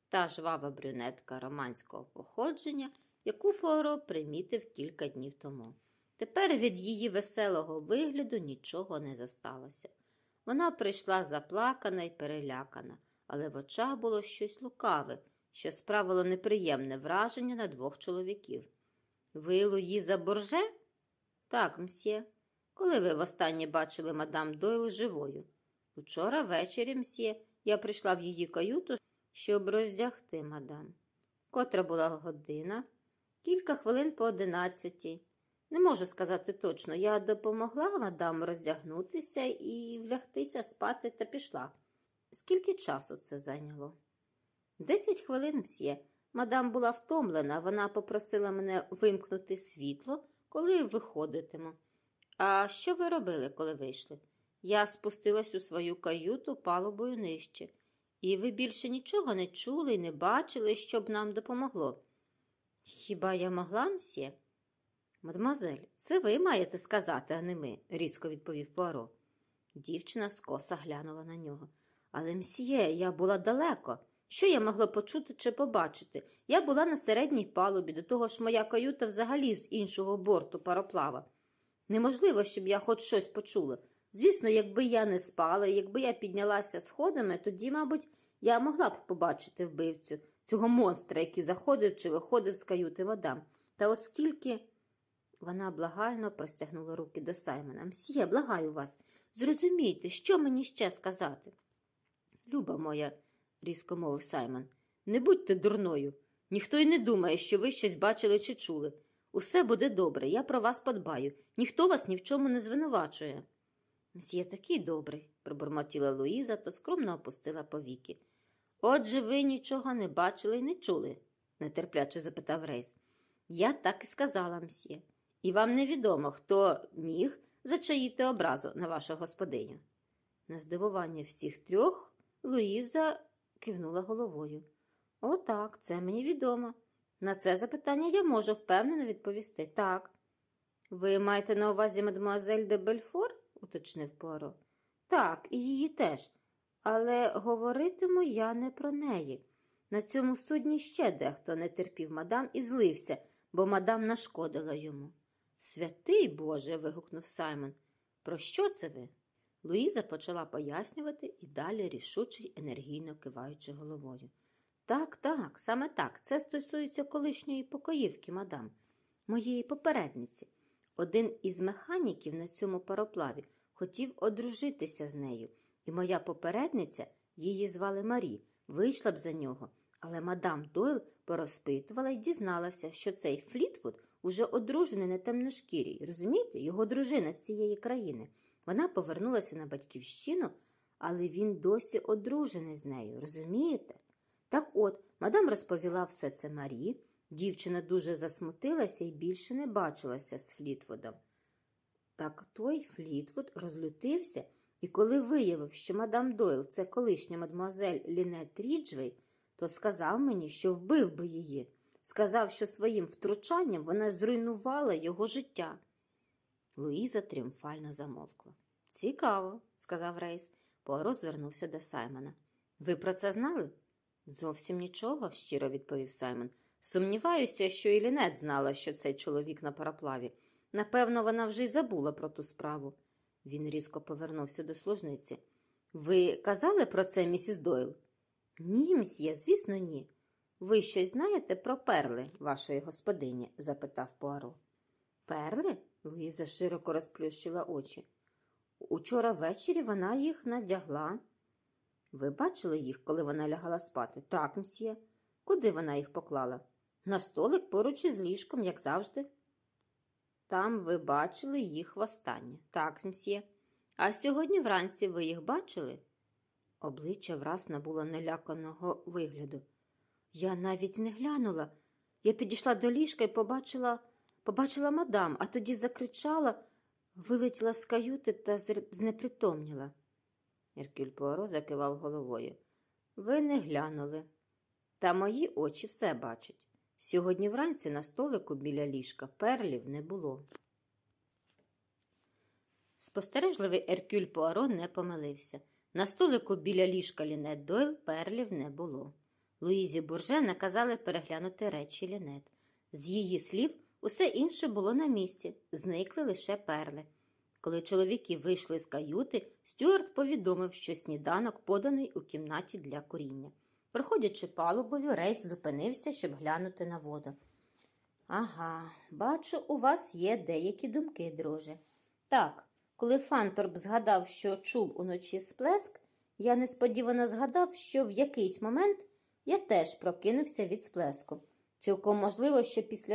та жвава брюнетка романського походження, яку Пуаро примітив кілька днів тому. Тепер від її веселого вигляду нічого не зосталося. Вона прийшла заплакана і перелякана, але в очах було щось лукаве, що справило неприємне враження на двох чоловіків. Ви Луїза Борже? Так, мсьє. Коли ви востаннє бачили мадам Дойл живою? Учора ввечері, мсьє, я прийшла в її каюту, щоб роздягти мадам. Котра була година, кілька хвилин по одинадцятій. Не можу сказати точно, я допомогла мадам роздягнутися і влягтися спати та пішла. Скільки часу це зайняло? Десять хвилин, мсьє. Мадам була втомлена, вона попросила мене вимкнути світло, коли виходитиму. А що ви робили, коли вийшли? Я спустилась у свою каюту палубою нижче, і ви більше нічого не чули і не бачили, щоб нам допомогло. Хіба я могла, мсьє? Мадемуазель, це ви маєте сказати, а не ми, різко відповів Пуаро. Дівчина скоса глянула на нього. Але, мсьє, я була далеко. Що я могла почути чи побачити? Я була на середній палубі, до того ж моя каюта взагалі з іншого борту пароплава. Неможливо, щоб я хоч щось почула. Звісно, якби я не спала, якби я піднялася сходами, тоді, мабуть, я могла б побачити вбивцю, цього монстра, який заходив чи виходив з каюти мадам. Та оскільки. Вона благально простягнула руки до Саймона. Мсьє, благаю вас, зрозумійте, що мені ще сказати. Люба моя, різко мовив Саймон, не будьте дурною. Ніхто й не думає, що ви щось бачили чи чули. Усе буде добре, я про вас подбаю. Ніхто вас ні в чому не звинувачує. Мсьє такий добрий, пробурмотіла Луїза, то скромно опустила повіки. Отже, ви нічого не бачили і не чули? нетерпляче запитав Рейс. Я так і сказала, мсьє. І вам невідомо, хто міг зачаїти образу на вашу господиню. На здивування всіх трьох Луїза кивнула головою. Отак, це мені відомо. На це запитання я можу впевнено відповісти так. Ви маєте на увазі мадемуазель де Бельфор? уточнив Пуаро. Так, і її теж. Але говоритиму я не про неї. На цьому судні ще дехто не терпів мадам і злився, бо мадам нашкодила йому. Святий Боже. вигукнув Саймон. Про що це ви? Луїза почала пояснювати і далі рішуче енергійно киваючи головою. Так, так, саме так. Це стосується колишньої покоївки, мадам, моєї попередниці. Один із механіків на цьому пароплаві хотів одружитися з нею, і моя попередниця, її звали Марі, вийшла б за нього. Але мадам Дойл порозпитувала і дізналася, що цей Флітвуд уже одружений на темношкірій. Розумієте, його дружина з цієї країни. Вона повернулася на батьківщину, але він досі одружений з нею, розумієте? Так от, мадам розповіла все це Марі. Дівчина дуже засмутилася і більше не бачилася з Флітвудом. Так той Флітвуд розлютився, і коли виявив, що мадам Дойл це колишня мадмуазель Лінет Ріджвей, то сказав мені, що вбив би її. Сказав, що своїм втручанням вона зруйнувала його життя. Луїза тріумфально замовкла. Цікаво, сказав Рейс. Пуаро звернувся до Саймона. Ви про це знали? Зовсім нічого, щиро відповів Саймон. Сумніваюся, що і Лінет знала, що цей чоловік на параплаві. Напевно, вона вже й забула про ту справу. Він різко повернувся до служниці. Ви казали про це, місіс Дойл? Ні, мсьє, звісно, ні. Ви щось знаєте про перли вашої господині? запитав Пуаро. Перли? Луїза широко розплющила очі. Учора ввечері вона їх надягла. Ви бачили їх, коли вона лягала спати? Так, мсьє. Куди вона їх поклала? На столик поруч із ліжком, як завжди. Там ви бачили їх востаннє. Так, мсьє. А сьогодні вранці ви їх бачили? Обличчя враз набуло наляканого вигляду. Я навіть не глянула. Я підійшла до ліжка і побачила побачила мадам, а тоді закричала, вилетіла з каюти та знепритомніла. Еркюль Пуаро закивав головою. Ви не глянули. Та мої очі все бачать. Сьогодні вранці на столику біля ліжка перлів не було. Спостережливий Еркюль Пуаро не помилився. На столику біля ліжка Лінет Дойл перлів не було. Луїзі Бурже наказали переглянути речі Лінет. З її слів, усе інше було на місці, зникли лише перли. Коли чоловіки вийшли з каюти, Стюарт повідомив, що сніданок поданий у кімнаті для куріння. Проходячи палубою, Рейс зупинився, щоб глянути на воду. Ага, бачу, у вас є деякі думки, друже. Так, коли Фанторп згадав, що чув уночі сплеск, я несподівано згадав, що в якийсь момент я теж прокинувся від сплеску. Цілком можливо, що після